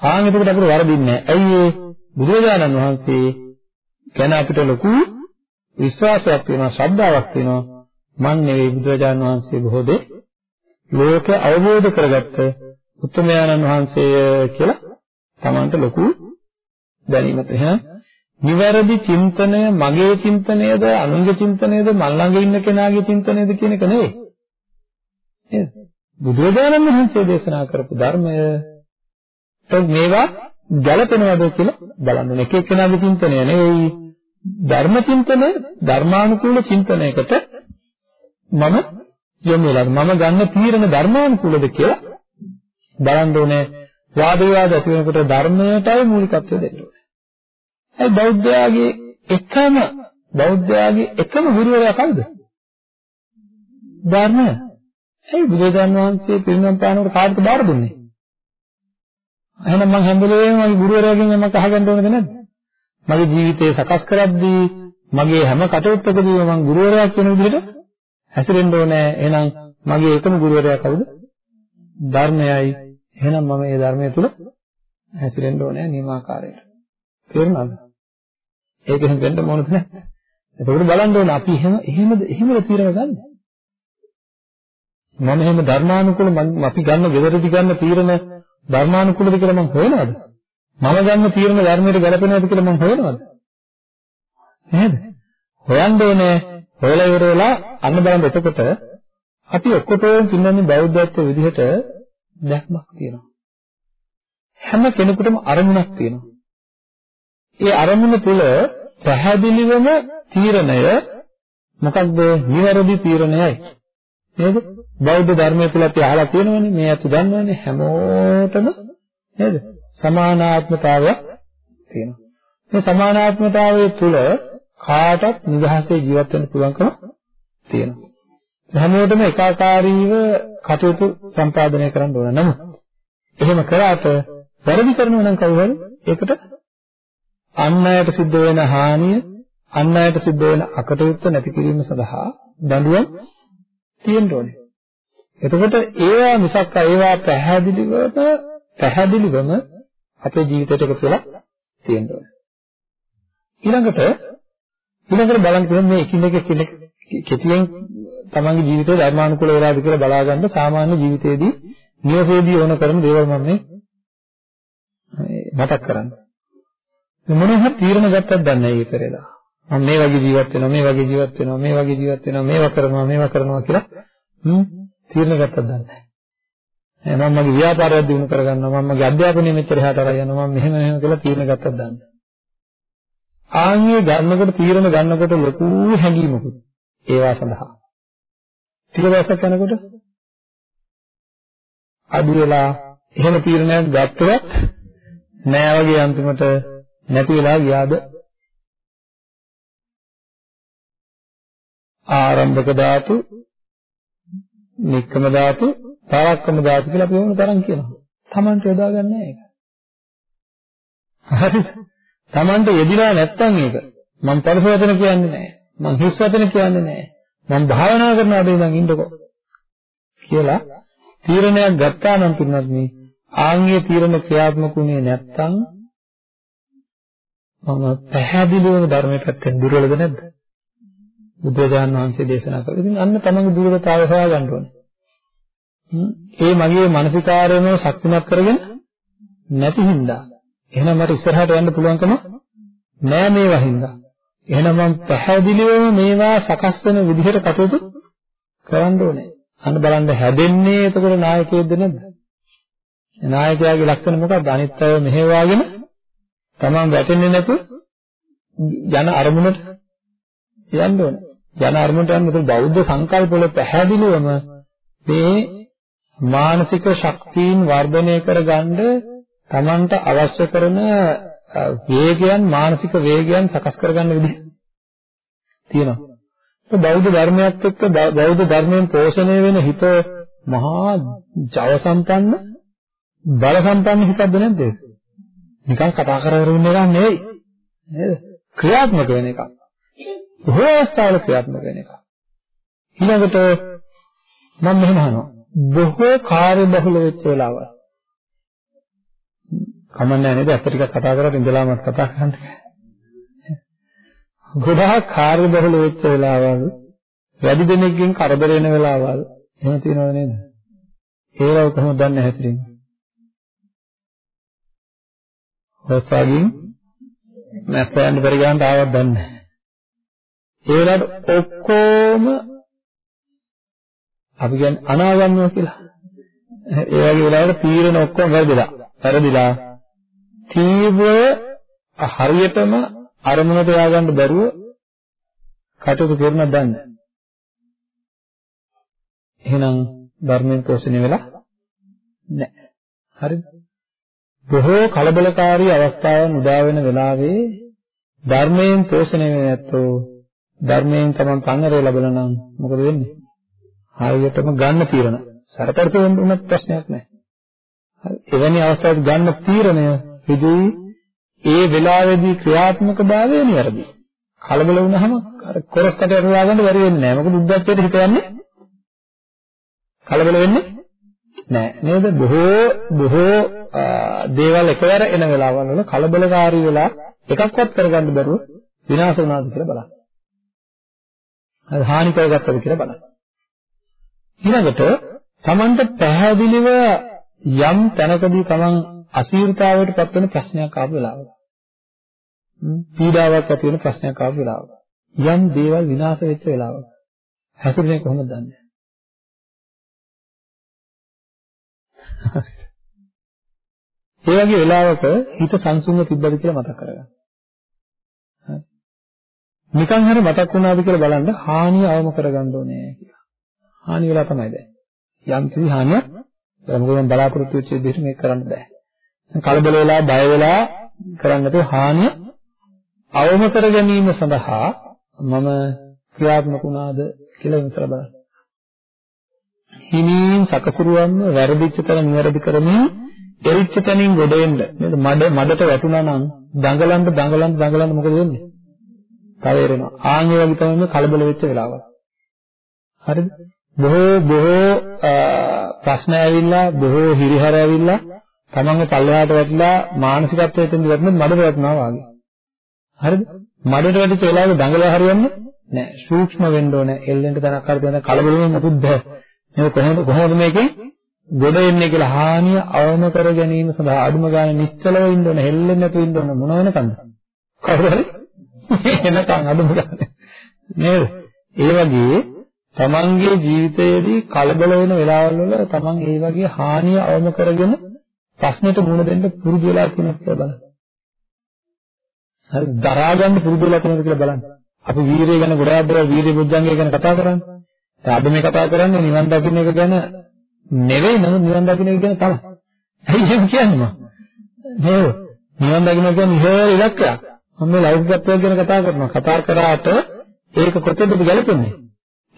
S1: ආන් එතකොට අපිට වරදින්නේ නැහැ. ඇයි ඒ බුදුරජාණන් වහන්සේ ගැන අපිට ලොකු විශ්වාසයක් තියෙනවා, ශ්‍රද්ධාවක් තියෙනවා. මන් නෙවෙයි බුදුරජාණන් වහන්සේ බොහෝ දේ ලෝකය අවබෝධ කරගත්ත උත්තමයාණන් වහන්සේය කියලා Tamanට ලොකු දැනීමක්. එහෙනම් නිවැරදි චින්තනය මගේ චින්තනයද අනුන්ගේ චින්තනයද මල් ළඟ ඉන්න කෙනාගේ චින්තනයද කියන එක නෙවෙයි. නේද? බුදුරජාණන් වහන්සේ දේශනා කරපු ධර්මය. මේවා ගැළපෙනවද කියලා බලන්න ඕනේ එක එක්කෙනාගේ චින්තනය නෙවෙයි ධර්ම චින්තනය ධර්මානුකූල චින්තනයකට මම යොමු වෙලා මම ගන්න තීරණ ධර්මානුකූලද කියලා බලන්න ඕනේ වාද විවාද ඇති වෙනකොට ධර්මයටයි මූලිකත්වය දෙන්න ඕනේ. ඒ බෞද්ධයාගේ එකම බෞද්ධයාගේ එකම ගුරුවරයා කවුද? ධර්මය. ඒ බුදුරජාන් වහන්සේ පිරිනම් පානකට කාටද බාර දුන්නේ? එහෙනම් මම හැම වෙලේම මගේ ගුරුවරයාගෙන් යමක් අහගන්න ඕනද නැද්ද? මගේ ජීවිතය සකස් කරද්දී මගේ හැම කටයුත්තකදීම මම ගුරුවරයා කියන විදිහට හැසිරෙන්න ඕනේ. එහෙනම් මගේ එකම ගුරුවරයා කවුද? ධර්මයයි එහෙනම් මම මේ ධර්මයේ තුල හැසිරෙන්න ඕනේ නියමාකාරයට. තේරුණාද? ඒක එහෙම වෙන්න ඕනද නැහැ. එතකොට බලන්න ඕනේ අපි එහෙම එහෙමද එහෙමද තීරණ ගන්න. මම එහෙම ධර්මානුකූල අපි ගන්න ගෙදරදී ගන්න තීරණ ධර්මානුකූලද කියලා මම හොයනවද? මම ගන්න තීරණ ධර්මයට ගැලපෙනවද කියලා මම හොයනවද? නේද? හොයන්න ඕනේ. හොයලා ඉවර වෙලා අන්න බලන්න එතකොට අපි ඔක්කොටම පින්නන්නේ බෞද්ධත්ව විදිහට දැක්මක් තියෙනවා. හැම කෙනෙකුටම අරමුණක් තියෙනවා. ඒ අරමුණ තුළ පැහැදිලිවම තීරණය මොකක්ද? නිවැරදි තීරණයයි. නේද? බෞද්ධ ධර්මයේ තුල අපි අහලා තියෙනවනේ මේ අතු දන්නවනේ හැමෝටම නේද? සමානාත්මතාවයක් තියෙනවා. මේ සමානාත්මතාවයේ තුල කාටත් නිදහසේ ජීවත් වෙන්න පුළුවන්කම තියෙනවා. හැමෝටම එකාකාරීව කටයුතු සම්පාදනය කරන්න ඕන. නමුත් එහෙම කරාට වැරදි කරනවා නම් කවුරු හරි ඒකට අන් අයට සිද්ධ වෙන හානිය, අන් අයට සිද්ධ වෙන අකටයුත්ත නැති කිරීම සඳහා දඬුවම් තියෙන්න ඕනේ. එතකොට ඒවා මිසක් ඒවා පැහැදිලිවම පැහැදිලිවම අපේ ජීවිතයට එකතු වෙලා තියෙනවා. ඊළඟට ඊළඟට බලන්න මේ එකින් එක එකින් එක කෙටියෙන් තමන්ගේ ජීවිතේ ධර්මානුකූල වෙලාද කියලා බලාගන්න සාමාන්‍ය ජීවිතයේදී නිවසේදී ඕන කරන දේවල් මම මේ මතක් කරන්න. මොන හරි තීරණ ගත්තත් දන්නේ නැහැ ඒ පෙරේදා. මම මේ වගේ ජීවත් වෙනවා මේ වගේ ජීවත් වෙනවා මේ වගේ ජීවත් වෙනවා මේවා කරනවා මේවා කරනවා කියලා හ්ම් තීරණ ගත්තත් දන්නේ නැහැ. මම මගේ ව්‍යාපාරයක් දිනු කරගන්නවා මම මගේ අධ්‍යාපනය මෙච්චර එහාට අරගෙන යනවා මම මෙහෙම මෙහෙම කියලා තීරණ ගත්තත් දන්නේ නැහැ. ආන්ගේ ගන්නකොට තීරණ ගන්නකොට ලොකු හැඟීමකුත් ඒවා සඳහා. ටික දවසක් යනකොට අඩු වෙලා එහෙම තීරණයක් ගත්තොත් නෑ වගේ අන්තිමට නැති වෙලා ගියාද ආරම්භක ධාතු, නික්කම ධාතු, පරක්කම ධාතු කියලා අපි ඕන තරම් කියනවා. Tamanට යොදාගන්නේ නැහැ ඒක. හරිද? Tamanට යෙදිලා නැත්තම් ඒක මම පරස වචන කියන්නේ නැහැ. මම හිස් වචන කියන්නේ නැහැ. මම භාවනා කරනවාට ඉඳන් ඉන්නකො කියලා තීරණයක් ගත්තා නම් පින්නත් මේ ආන්ගේ තීරණ ක්‍රියාත්මක වුණේ නැත්තම් මම පැහැදිලිවම ධර්මයේ පැත්තෙන් දුර්වලද නැද්ද? බුදුරජාණන් වහන්සේ දේශනා කළා. ඉතින් අන්න තමන්ගේ දුර්වලතාවය හොයාගන්න ඕනේ. ඒ මගේ මානසිකාරයම ශක්තිමත් කරගෙන නැති හින්දා එහෙනම් මට ඉස්සරහට යන්න පුළුවන්කම නෑ මේවා හින්දා. එහෙනම් මම පැහැදිලිවම මේවා සකස් වෙන විදිහට කටයුතු කරන්න ඕනේ. අන්න බලන්න හැදෙන්නේ එතකොට නායකයෙක්ද නැද්ද? නායකයාගේ ලක්ෂණ මොකක්ද? අනිත් අය මෙහෙවාගෙන තමන් වැටෙන්නේ නැතුව යන අරමුණට යන්න ඕනේ. යන අරමුණට යන්න උතුම් බෞද්ධ සංකල්ප වල පැහැදිලිවම මේ මානසික ශක්තියින් වර්ධනය කරගන්න තමන්ට අවශ්‍ය කරන වේගයන් මානසික වේගයන් සකස් කරගන්න විදිහ තියෙනවා. ඒ බෞද්ධ ධර්මයත් එක්ක බෞද්ධ ධර්මයෙන් පෝෂණය වෙන හිත මහා ජව සම්පන්න බල සම්පන්න හිතක්ද නැද්ද? නිකන් කතා කරගෙන ඉන්න එකක් නෙවෙයි. නේද? ක්‍රියාත්මක වෙන එකක්. බොහෝ අවස්ථාවල ක්‍රියාත්මක වෙන එකක්. ඊළඟට මම මෙහෙම අහනවා. බොහෝ කාර්ය බහුල වෙච්ච වෙලාවල්. කමන්නේ නේද? අත ටිකක් කතා කරලා ඉඳලාමත් කතා කරන්න. ගොඩාක් කාර්ය බහුල වෙච්ච වෙලාවල්, වැඩි දෙනෙක්ගෙන් කරදර වෙන වෙලාවල් එහෙම තියෙනවද නේද? ඒවල් කොහොමද දන්නේ හැසිරෙන්නේ? රසාගින් නැත්නම් බැරි ගන්නට ආවත් දන්නේ නැහැ. ඒ වෙලාවට ඔක්කොම අපි කියන්නේ අනාගම්නවා කියලා. ඒ වගේ වෙලාවකට තීරණ ඔක්කොම වැරදිලා. වැරදිලා තීව්‍ර හරියටම අරමුණට ය아가න්න බැරුව කටයුතු කරන දන්න. එහෙනම් ධර්මයෙන් පෝෂණය වෙලා නැහැ. හරිද? බොහෝ කලබලකාරී අවස්ථාවන් උදා වෙන වෙලාවේ ධර්මයෙන් පෝෂණය වෙන්නේ නැත්තෝ ධර්මයෙන් තමයි පන්නරේ ලැබලා නම් මොකද වෙන්නේ? හරියටම ගන්න තීරණ. සරපරත වෙන්න උනත් ප්‍රශ්නයක් නැහැ. හරි. එවැනි අවස්ථාවක ගන්න තීරණය ඍජුයි ඒ වෙලාවේදී ක්‍රියාත්මක භාවය නිවැරදි. කලබල වුණාම අර කොරස්කට අරලා ගන්න බැරි වෙන්නේ නැහැ. මොකද උද්දච්චයට හිත යන්නේ කලබල වෙන්නේ නැහැ. නේද? බොහෝ බොහෝ දේවල් එකවර එන වෙලාවල් වල කලබලකාරී වෙලා එකක්වත් කරගන්න බැරුව විනාශ වුණාද කියලා බලන්න. හරි හානි කරගත්තද කියලා බලන්න. ඊළඟට Tamanට පැහැදිලිව යම් තැනකදී Taman අසීර්තාවයට පත් වෙන ප්‍රශ්නයක් ආපු වෙලාවක. පීඩාවක් ඇති වෙන ප්‍රශ්නයක් ආපු වෙලාවක. යම් දේවල් විනාශ වෙච්ච වෙලාවක. හැසිරෙන්නේ කොහොමද දන්නේ? ඒ වගේ වෙලාවක හිත සංසුන්ව තිබ්බද කියලා මතක් කරගන්න. නිකන් හරි මතක් වුණාද කියලා බලන්න හානිය අවම කරගන්න ඕනේ කියලා. හානිය වෙලා තමයි දැන්. යම් කිසි හානියක් මොකද මම බලාපොරොත්තු වෙච්ච විදිහට මේක කරන්න බෑ. කලබල වෙලා බය වෙලා කරන්නට හානිය අවම කර ගැනීම සඳහා මම ක්‍රියාත්මක වුණාද කියලා විමසලා බලන්න. හිමින් සකසුරුවන්ව වැරදිච්ච තැන නිවැරදි කරමින් එරිච්ච තැනින් ගොඩ එන්න නේද මඩ මඩට වැටුණා නම් දඟලන්න දඟලන්න දඟලන්න මොකද වෙන්නේ තවේරෙනවා. ආන් ඒ වගේ තමයි මේ කලබල වෙච්ච වෙලාවල්. හරිද? බොහෝ බොහෝ ප්‍රශ්න ඇවිල්ලා බොහෝ හිරිහැර ඇවිල්ලා තමන්ගේ පල්ලෙහාට වැටිලා මානසිකත්වයෙන් තෙන්ද වැටෙන මඩට වැටෙනවා වගේ. හරිද? මඩට වැටිච්ච වෙලාවේ දඟලලා හරියන්නේ නැහැ. සූක්ෂම වෙන්න ඕනේ. එල්ලෙන්න තනක් හරි දෙන කලබල වෙන්න මොකුත් බෑ. මේක කොහොමද කොහොමද මේකෙන් ගොඩ එන්නේ කියලා හානිය අවම කර ගැනීම සඳහා අඩුම ගානේ නිශ්චලව ඉන්න ඕනේ. හෙල්ලෙන්නේ නැතුව ඉන්න ඕනේ. මොන වෙනකන්ද? කවුරු හරි එනකන් අඩුම ගානේ. නේද? ඒ වගේ තමන්ගේ ජීවිතයේදී කලබල වෙන වෙලාවල් වල තමන් ඒ වගේ හානිය අවම කරගෙන ප්‍රශ්නෙට මුහුණ දෙන්න පුරුදු වෙලා තියෙනවා කියලා බලන්න. හරි දරා ගන්න පුරුදු වෙලා තියෙනවද කියලා බලන්න. අපි වීරිය ගැන ගොඩාක් දර වීරිය බුද්ධංගය ගැන කතා කරන්නේ. දැන් අද මේ කතා කරන්නේ නිවන් දකින්න එක ගැන නෙවෙයි නමුත් නිවන් දකින්න එක ගැන තමයි. ඇයි එහෙම කියන්නේ මම? නේද? නිවන් දකින්න කියන්නේ ඉහළ ඉලක්කයක්. මම මේ ලෞකිකත්වය ගැන කතා කරනවා. කතා කරාට ඒක කොතෙන්ද ගැලපෙන්නේ?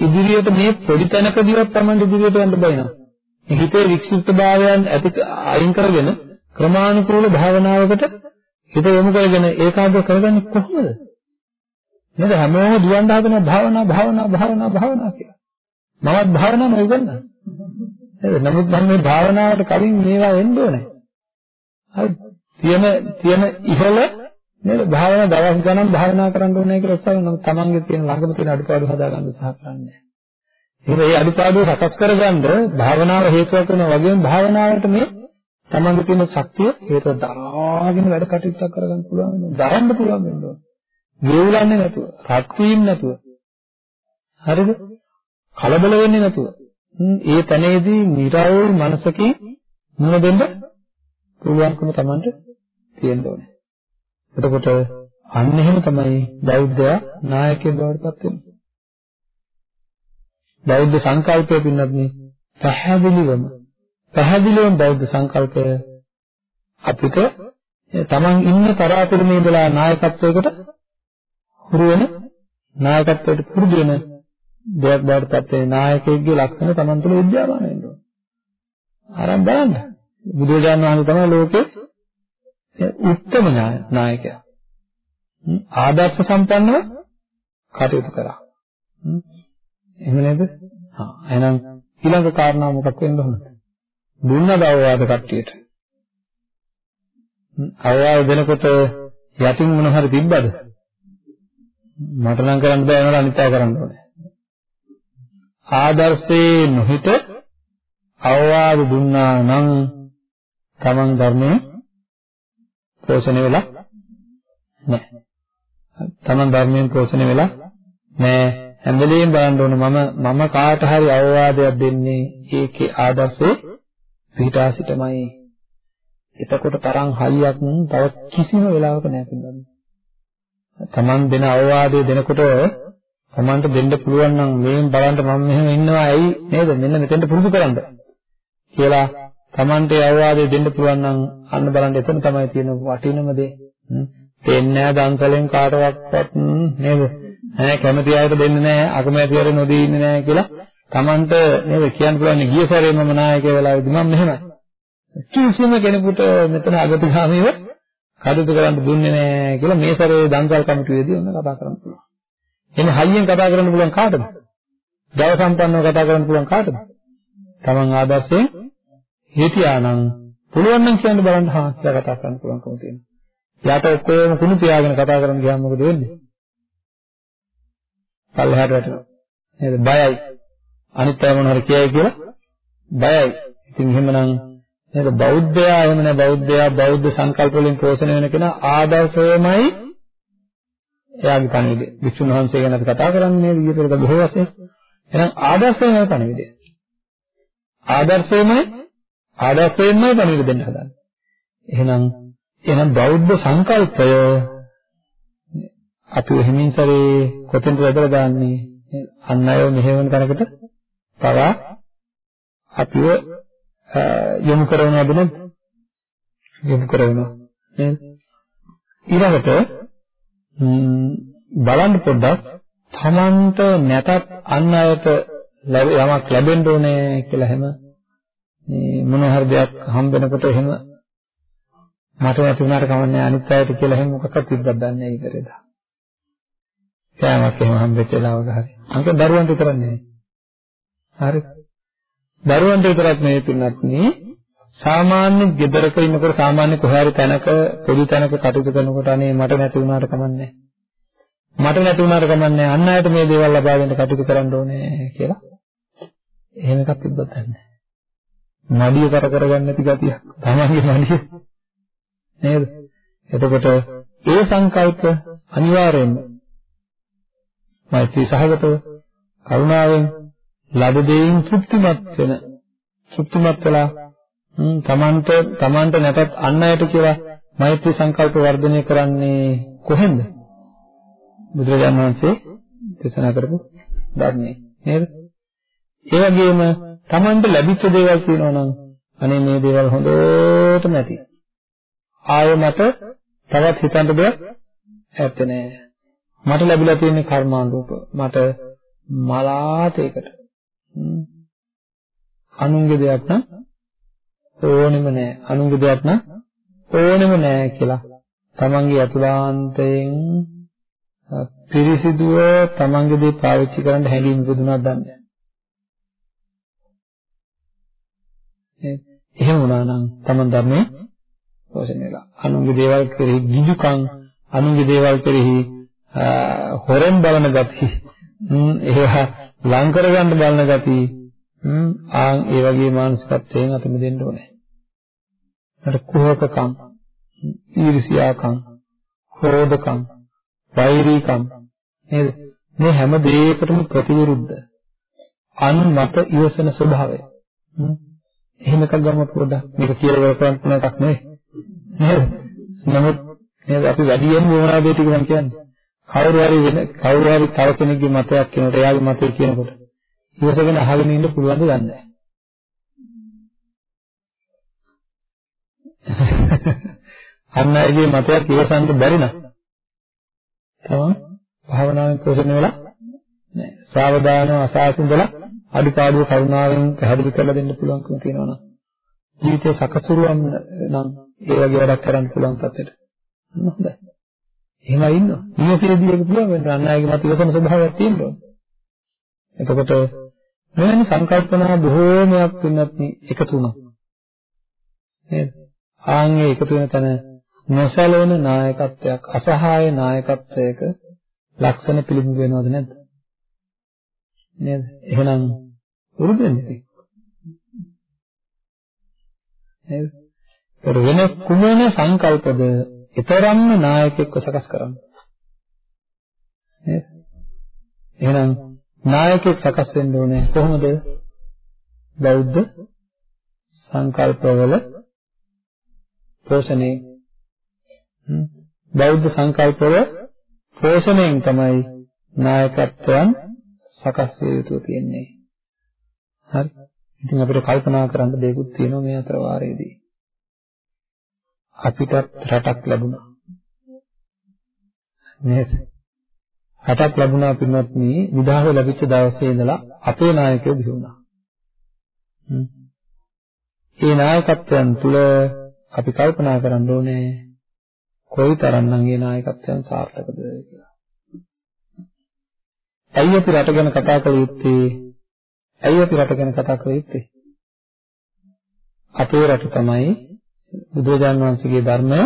S1: ඉදිරියට මේ පොඩි තැනකදීවත් Taman ඉදිරියට යන්න බෑනවා. හිතේ වික්ෂිප්තභාවයන් ඇති අයින් කරගෙන ක්‍රමානුකූල භාවනාවකට හිත යොමු කරගෙන ඒකාග්‍ර කරගන්නේ කොහොමද? නේද හැමෝම දුවන්න හදන භාවනා භාවනා භාවනා භාවනා කියලා. මමත් භාවනා නෙවෙන්න. නේද? නමුත් මම මේ භාවනාවට කලින් මේවා එන්න ඕනේ. හරි. තියෙන තියෙන ඉහළ නේද? භාවනා දවස් ගණන් භාවනා කරන්න ඕනේ කියලා උත්සාහ කරනවා. තමන්ගේ තියෙන ළඟම තියෙන අඩුපාඩු හදාගන්න උත්සාහ කරන්නේ. එහෙනම් මේ අඩුපාඩු සකස් කරගන්න භාවනාව හේතුවක් වෙනවා වගේම භාවනාවට මේ තමන්ගේ තියෙන ශක්තිය හේතුව දරාගෙන වැඩ කටයුත්තක් කරගන්න පුළුවන් වෙනවා. දරන්න පුළුවන් වෙනවා. ගෙවුලන්නේ නැතුව, රත් වීම නැතුව. හරිද? කලබල වෙන්නේ නැතුව. ඒ තැනේදී නිරවුල් මනසකින් මුණ දෙන්න පුළුවන්කම Tamanට තියෙන්න ඕනේ. එතකොට අන්න එහෙම තමයි බෞද්ධයා නායකයෙක් බවට පත් වෙන්නේ. බෞද්ධ සංකල්පය පින්නත් මේ පැහැදිලිවම පැහැදිලිවම බෞද්ධ සංකල්පය අපිට තමන් ඉන්න තරාතිරමේ ඉඳලා නායකත්වයකට හුරු වෙන නායකත්වයට පුරුදු වෙන දෙයක් බවට පත් වෙන නායකයෙක්ගේ ලක්ෂණ තමන් තුළ විද්‍යාමාන වෙන්න ඕන. ආරම්භ බලන්න. බුදුරජාණන් වහන්සේ තමයි ලෝකේ උත්තම නායකයා. ආදර්ශ සම්පන්නව කටයුතු කරා. එහෙම නේද? හා එහෙනම් ඊළඟ කාරණා මොකක් වෙන්න ඕනද? දුන්නද අවවාද කට්ටියට? අවවාද දෙනකොට යටින් මොන හරි තිබ්බද? මට නම් කරන්න බෑ නේද අනිත් අය කරන්න ඕනේ. ආදර්ශේ නොහිත අවවාද දුන්නා නම් තමන් ධර්මයේ පෝෂණය වෙලා නැහැ. තමන් ධර්මයෙන් පෝෂණය වෙලා නැහැ. හැම වෙලෙම බලන්න ඕන මම මම කාට හරි අවවාදයක් දෙන්නේ ඒකේ ආදර්ශේ පිටා සිටමයි. එතකොට තරම් හයියක් තව කිසිම වෙලාවක නැහැ තමන් දෙන අවවාදය දෙනකොට තමන්ට දෙන්න පුළුවන් නම් මේන් බලන්න මම මෙහෙම ඉන්නවා ඇයි නේද මෙන්න මෙතෙන්ට පුරුදු කරන්න කියලා තමන්ට අවවාදය දෙන්න පුළුවන් නම් අන්න බලන්න එතන තමයි තියෙන වටිනම දේ දෙන්නේ නැහැ දන්සලෙන් කාටවත් නේද ඈ කැමති අයට දෙන්නේ නැහැ අකමැති අයට නොදී ඉන්නේ නැහැ කියලා තමන්ට නේද කියන්න පුළුවන් ගිය සැරේ මම නායකය වෙලාවේදී මම මෙහෙමයි කිසිම කෙනෙකුට මෙතන අගතිගාමීව කටයුතු කරන්න දුන්නේ නැහැ කියලා මේ සැරේ දන්සල් කමිටුවේදී ඔන්න කතා කරන්න පුළුවන්. එන්නේ හයියෙන් කතා කරන්න පුළුවන් කාටද? දව සම්පන්නව කතා කරන්න පුළුවන් කාටද? Taman ආදර්ශයෙන් හිටියානම් පුළුවන් නම් කියන්න බලන්න හා කියලා කතා කරන්න පුළුවන්කම තියෙනවා. යට ඔක්කොම කුණු පියාගෙන කතා කරන්න ගියාම මොකද වෙන්නේ? පල්ලෙහාට වැටෙනවා. නේද? බයයි. අනිත් අය මොන හරි කියයි කියලා බයයි. ඉතින් එහෙමනම් නේද බෞද්ධයා එහෙම නෑ බෞද්ධයා බෞද්ධ සංකල්ප වලින් පෝෂණය වෙන කෙනා ආදර්ශයමයි එයාගේ පණිවිඩය. වික්ෂුන් වහන්සේ ගැන අපි කතා කරන්නේ ඊට වඩා බොහෝ වශයෙන්. එහෙනම් ආදර්ශයමයි පණිවිඩය. ආදර්ශයමයි ආදර්ශයෙන්මයි පණිවිඩ දෙන්න හදන්නේ. එහෙනම් එහෙනම් බෞද්ධ සංකල්පය අපි හිමින් සරේ කොතෙන්ද වැදලා දාන්නේ? අන් අයව මෙහෙවන තැනකට පවා අපිව යොමු කරනවද නැද්ද? යොමු කරනවා නේද? ඊළඟට බලන්න පොඩ්ඩක් තමන්ට නැතත් අන් අයට යමක් ලැබෙන්න ඕනේ කියලා හැම මේ මොන හරි දෙයක් හම්බෙනකොට එහෙම මට නැති වුණාට කමන්නේ අනිත් අයට කියලා එහෙම මොකක්වත් තිබ්බක් දන්නේ නැහැ ඉතරේද. කෑමක් එහෙම හම්බෙච්ච වෙලාවක හරි. අන්ක දරුවන්ට විතරක් නෙවෙයි. හරි. දරුවන්ට විතරක් නෙවෙයි පින්නත් නේ සාමාන්‍ය ගෙදරක ඉන්නකොට සාමාන්‍ය කොහේ හරි තැනක පොදු තැනක කටයුතු කරනකොට අනේ මට නැති වුණාට කමන්නේ මට නැති වුණාට කමන්නේ අන් අයට මේ දේවල් ලබා දෙන්න කටයුතු කරන්න ඕනේ කියලා එහෙම එකක් තිබ්බත් නැහැ මඩිය කර කරගන්න නැති ගතිය තමන්ගේ මඩිය නේද එතකොට ඒ සංකල්ප අනිවාර්යයෙන්ම මෛත්‍රී සහගතව කරුණාවෙන් ලද දෙයින් තෘප්තිමත් වෙන තෘප්තිමත් වෙලා තමන්ට තමන්ට නැතත් අන් අයට කියලා මෛත්‍රී සංකල්ප වර්ධනය කරන්නේ කොහෙන්ද? බුදුරජාණන් වහන්සේ දේශනා කරපු ධර්මයේ නේද? ඒ වගේම තමන්ට ලැබිච්ච දේවල් කියනවා නම් අනේ මේ දේවල් හොඳටම ඇති. ආයෙ මට තවත් හිතන්න දෙයක් ඇත්තේ නෑ. මට ලැබිලා තියෙන කර්මානුරූප මට මලාතේකට අනුන්ගේ දෙයක් නම් ඕනෙම නෑ. අනුන්ගේ දෙයක් නම් ඕනෙම නෑ කියලා. තමන්ගේ අතුලාන්තයෙන් පිරිසිදුව තමන්ගේ දේ පාවිච්චි කරන්න හැඟීම් පුදුනක් දන්නේ එහෙම වුණා නම් තමන් ධර්මයේ පෝෂණය වෙලා අනුන්ගේ දේවල් කෙරෙහි ගිජුකම් අනුන්ගේ දේවල් කෙරෙහි හොරෙන් බලන ගති ඒවා ලං කරගන්න බලන ගති ආන් ඒ වගේ මානසිකත්වයෙන් අත මිදෙන්න ඕනේ. අර කුහකකම්, ඊර්ෂියාකම්, ක්‍රෝධකම්, වෛරීකම් නේද? මේ හැම දෙයකටම ප්‍රතිවිරුද්ධ අන් මත ඉවසන ස්වභාවය. එහෙම එකක් ගම පොඩ්ඩක් මේක කියලා ඉවර කරන්න පුළුවන් එකක් නෙවෙයි. නේද? නමුත් නේද අපි වැඩියෙන් වුණා දෙය ටික මම කියන්නේ. කවුරු හරි වෙන කවුරු හරි තව කෙනෙක්ගේ මතයක් කියනකොට එයාගේ මතය කියනකොට ඉවසගෙන අහගෙන ඉන්න පුළුවන්ද දන්නේ නැහැ. අන්න ඒගේ මතයක් ඉවසන්න බැරි නම් තමයි භාවනාවෙන් පෝෂණය වෙලා නෑ. සාවධානව අසාසින්දලා අඩුපාඩු කරුණාවෙන් පැහැදිලි කරලා දෙන්න පුළුවන්කම තියෙනවා නම් ජීවිතේ සකසුරුවම් නම් ඒ වගේ වැඩක් කරන්න පුළුවන් තත්ත්වෙට. හොඳයි. එහෙමයි ඉන්නවා. නිවසේදී ඒක පුළුවන් වෙන්න අන්න ආයේ මත ඉවසන ස්වභාවයක් තියෙනවා. එතකොට මෙවැනි සංකල්පනා බොහෝමයක් වෙනත් එකතු වුණා. නේද? ආන්ගේ එකතු වෙන තැන නොසැලෙන නායකත්වයක් අසහාය නායකත්වයක ලක්ෂණ පිළිබිඹු වෙනවද නැද්ද? නේද? එහෙනම් උරුදු වෙන්නේ. නේද? ඒතර වෙන කුමන සංකල්පද ඊතරම්ම නායකයෙක්ව සකස් කරන්න. නේද? එහෙනම් නායකයෙක් සකස් වෙන්න ඕනේ කොහොමද? බෞද්ධ සංකල්පවල පෝෂණය බෞද්ධ සංකල්පවල පෝෂණයෙන් තමයි නායකත්වයන් සකස් විය යුතු තියෙන්නේ. හරි. ඉතින් අපිට කල්පනා කරන්න දෙයක්ත් තියෙනවා මේ අතර වාරයේදී. අපිටත් රටක් ලැබුණා. නේද? රටක් ලැබුණා පින්වත් මේ විදාහ ලැබිච්ච දවසේ ඉඳලා අපේ නායකයෝ බිහි වුණා. ඒ නායකත්වයන් තුල අපි කල්පනා කරන්න ඕනේ කොයිතරම්නම් ඒ නායකත්වයන් සාර්ථකද කියලා. ඇයි අපි රට ගැන කතා කළ යුත්තේ? ඇයි අපි රට ගැන කතා කළ යුත්තේ? අපේ රට තමයි බුදුරජාන් වහන්සේගේ ධර්මය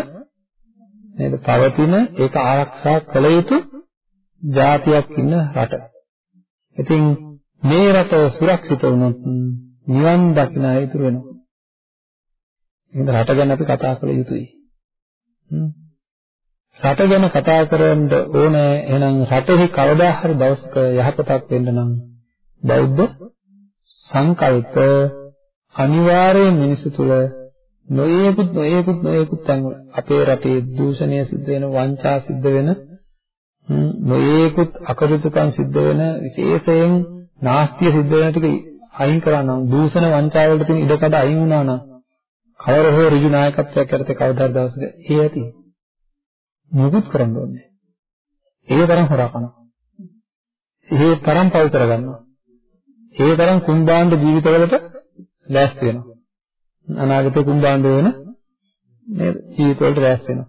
S1: නේද පවතින ඒක ආරක්ෂා කළ යුතු ජාතියක් ඉන්න රට. ඉතින් මේ රට සුරක්ෂිත වුණොත් නිවන් දකින්න ඉතුරු වෙනවා. එහෙනම් රට ගැන අපි කතා කළ යුතුයි. රට ගැන කතා කරන්න ඕනේ. එහෙනම් රටෙහි කවදා හරි දවසක යහපතක් වෙන්න නම් බෞද්ධ සංකල්ප අනිවාර්යයෙන් මිනිසු තුළ නොයේකුත් නොයේකුත් නොයේකුත් තැන්වල අපේ රටේ දූෂණය සිද්ධ වෙන වංචා සිද්ධ වෙන නොයේකුත් අකටයුතුකම් සිද්ධ වෙන විශේෂයෙන් නාස්තිය සිද්ධ වෙන ටික අයින් කරා නම් දූෂණ වංචා වලට තියෙන ඉඩකඩ අයින් වුණා නම් කවර හෝ ඍජු නායකත්වයක් යටතේ කවදාද දවසක ඒ ඇති. මොකුත් කරන්න ඕනේ. ඒ තරම් හොරා කරනවා ඒ තරම් පව් කරගන්නවා. ඒ තරම් කුම්බාණ්ඩ ජීවිතවලට ලෑස්ති වෙනවා. අනාගතේ කුම්බාණ්ඩ වෙන නේද ජීවිතවලට ලෑස්ති වෙනවා.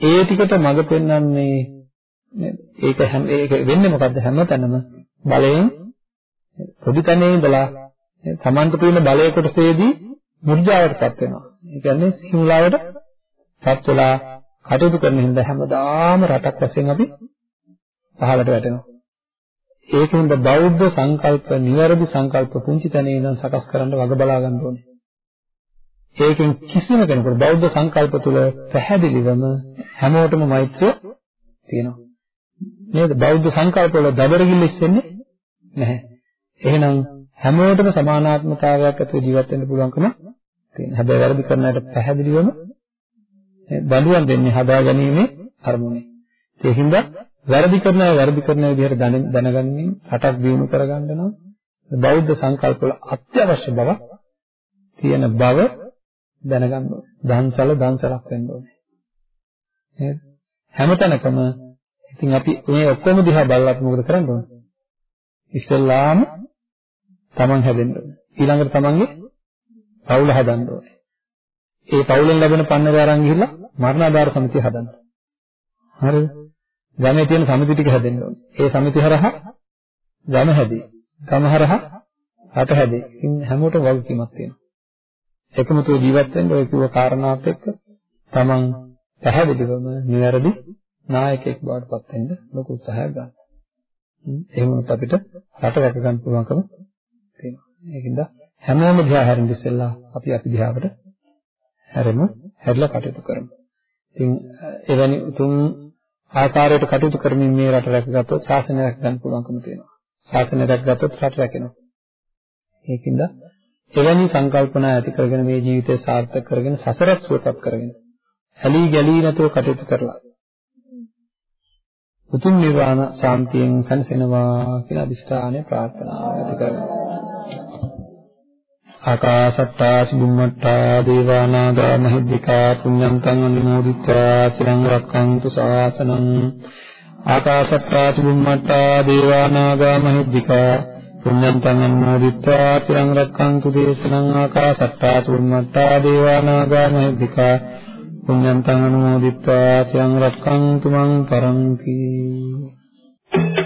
S1: ඒ ටිකට මඟ පෙන්වන්නේ නේද? ඒක හැම ඒක වෙන්නේ මොකද්ද? හැමතැනම බලයෙන් පොඩි තැනේ ඉඳලා තමන්ට තියෙන බලය කොටසේදී මුර්ජාවටපත් වෙනවා. ඒ කියන්නේ සිමුලාවටපත් වෙලා කටයුතු කරන හින්දා හැමදාම රටක් වශයෙන් අපි පහළට වැටෙනවා. ඒකෙන්ද බෞද්ධ සංකල්ප, නිවැරදි සංකල්ප පුංචි තැනේ ඉඳන් සකස් කරන්න වග බලා ගන්න ඕනේ. ඒකෙන් කිසිම කෙනෙකුට බෞද්ධ සංකල්ප තුළ පැහැදිලිවම හැමෝටම මෛත්‍රිය තියෙනවා. නේද? බෞද්ධ සංකල්ප වල දබරගිල්ල ඉස්සෙන්නේ නැහැ. එහෙනම් හැමෝටම සමානාත්මතාවයක් ඇතුව ජීවත් වෙන්න පුළුවන්කම තියෙනවා. හැබැයි වැරදි කරන අයට පැහැදිලිවම දඬුවම් දෙන්නේ හදාගැනීමේ අරමුණේ. ඒකින්ද වැරදි කරන අය වැරදි කරන විදිහට දැනගන්නේ රටක් දියුණු කරගන්න නම් බෞද්ධ සංකල්ප වල අත්‍යවශ්‍ය බව තියෙන බව දැනගන්න ඕනේ. දන්සල දන්සලක් වෙන්න ඕනේ. නේද? හැමතැනකම ඉතින් අපි මේ ඔක්කොම දිහා බලලා මොකද කරන්න ඕනේ? ඉස්සෙල්ලාම තමන් හැදෙන්න ඕනේ. ඊළඟට තමන්ගේ පවුල හදන්න ඕනේ. ඒ පවුලෙන් ලැබෙන පන්නරය අරන් ගිහිල්ලා මරණාධාර සමිතිය හදන්න. හරිද? ගමේ තියෙන සමිති ටික හැදෙන්න ඕනේ. ඒ සමිති හරහා ගම හැදේ. ගම හරහා රට හැදේ. ඉතින් හැමෝටම වගකීමක් තියෙනවා. එකමුතු ජීවත් වෙන්න ඔය කිව්ව කාරණාත් එක්ක තමන් පැහැදිලිවම නිවැරදි නායකයෙක් බවට පත් වෙන්න ලොකු උත්සාහයක් ගන්න. එහෙම වුණොත් අපිට රට රැක ගන්න පුළුවන්කම තියෙනවා. ඒකින්ද හැමෝම දිහා හැරෙන්න ඉස්සෙල්ලා අපි අපි දිහාවට හැරෙමු, හැරිලා කටයුතු කරමු. ඉතින් එවැනි උතුම් ආකාරයට කටයුතු කරමින් මේ රට රැකගත්තොත් ශාසනය රැක ගන්න පුළුවන්කම තියෙනවා. ශාසනය රැකගත්තොත් රට රැකෙනවා. ඒකින්ද එවැනි සංකල්පනා ඇති කරගෙන මේ ජීවිතය සාර්ථක කරගෙන සසරත් සුවපත් කරගෙන ඇලී ගැලී නැතුව කටයුතු කරලා උතුම් නිර්වාණ ශාන්තියෙන් සැනසෙනවා කියලා අදිෂ්ඨානය ප්‍රාර්ථනා ඇති කරගන්න. ආකාසත්තා චුම්මත්තා දේවානාගා මහිද්దికා පුඤ්ඤන්තං අනුමෝදිත්වා චිරං රක්ඛන්තු ශාසනං ආකාසත්තා චුම්මත්තා දේවානාගා මහිද්దికා පුඤ්ඤන්තං අනුමෝදිත්වා චිරං රක්ඛන්තු දේශනං ආකාසත්තා චුම්මත්තා දේවානාගා මහිද්దికා පුඤ්ඤන්තං අනුමෝදිත්වා චිරං රක්ඛන්තු මං පරන්ති Thank you.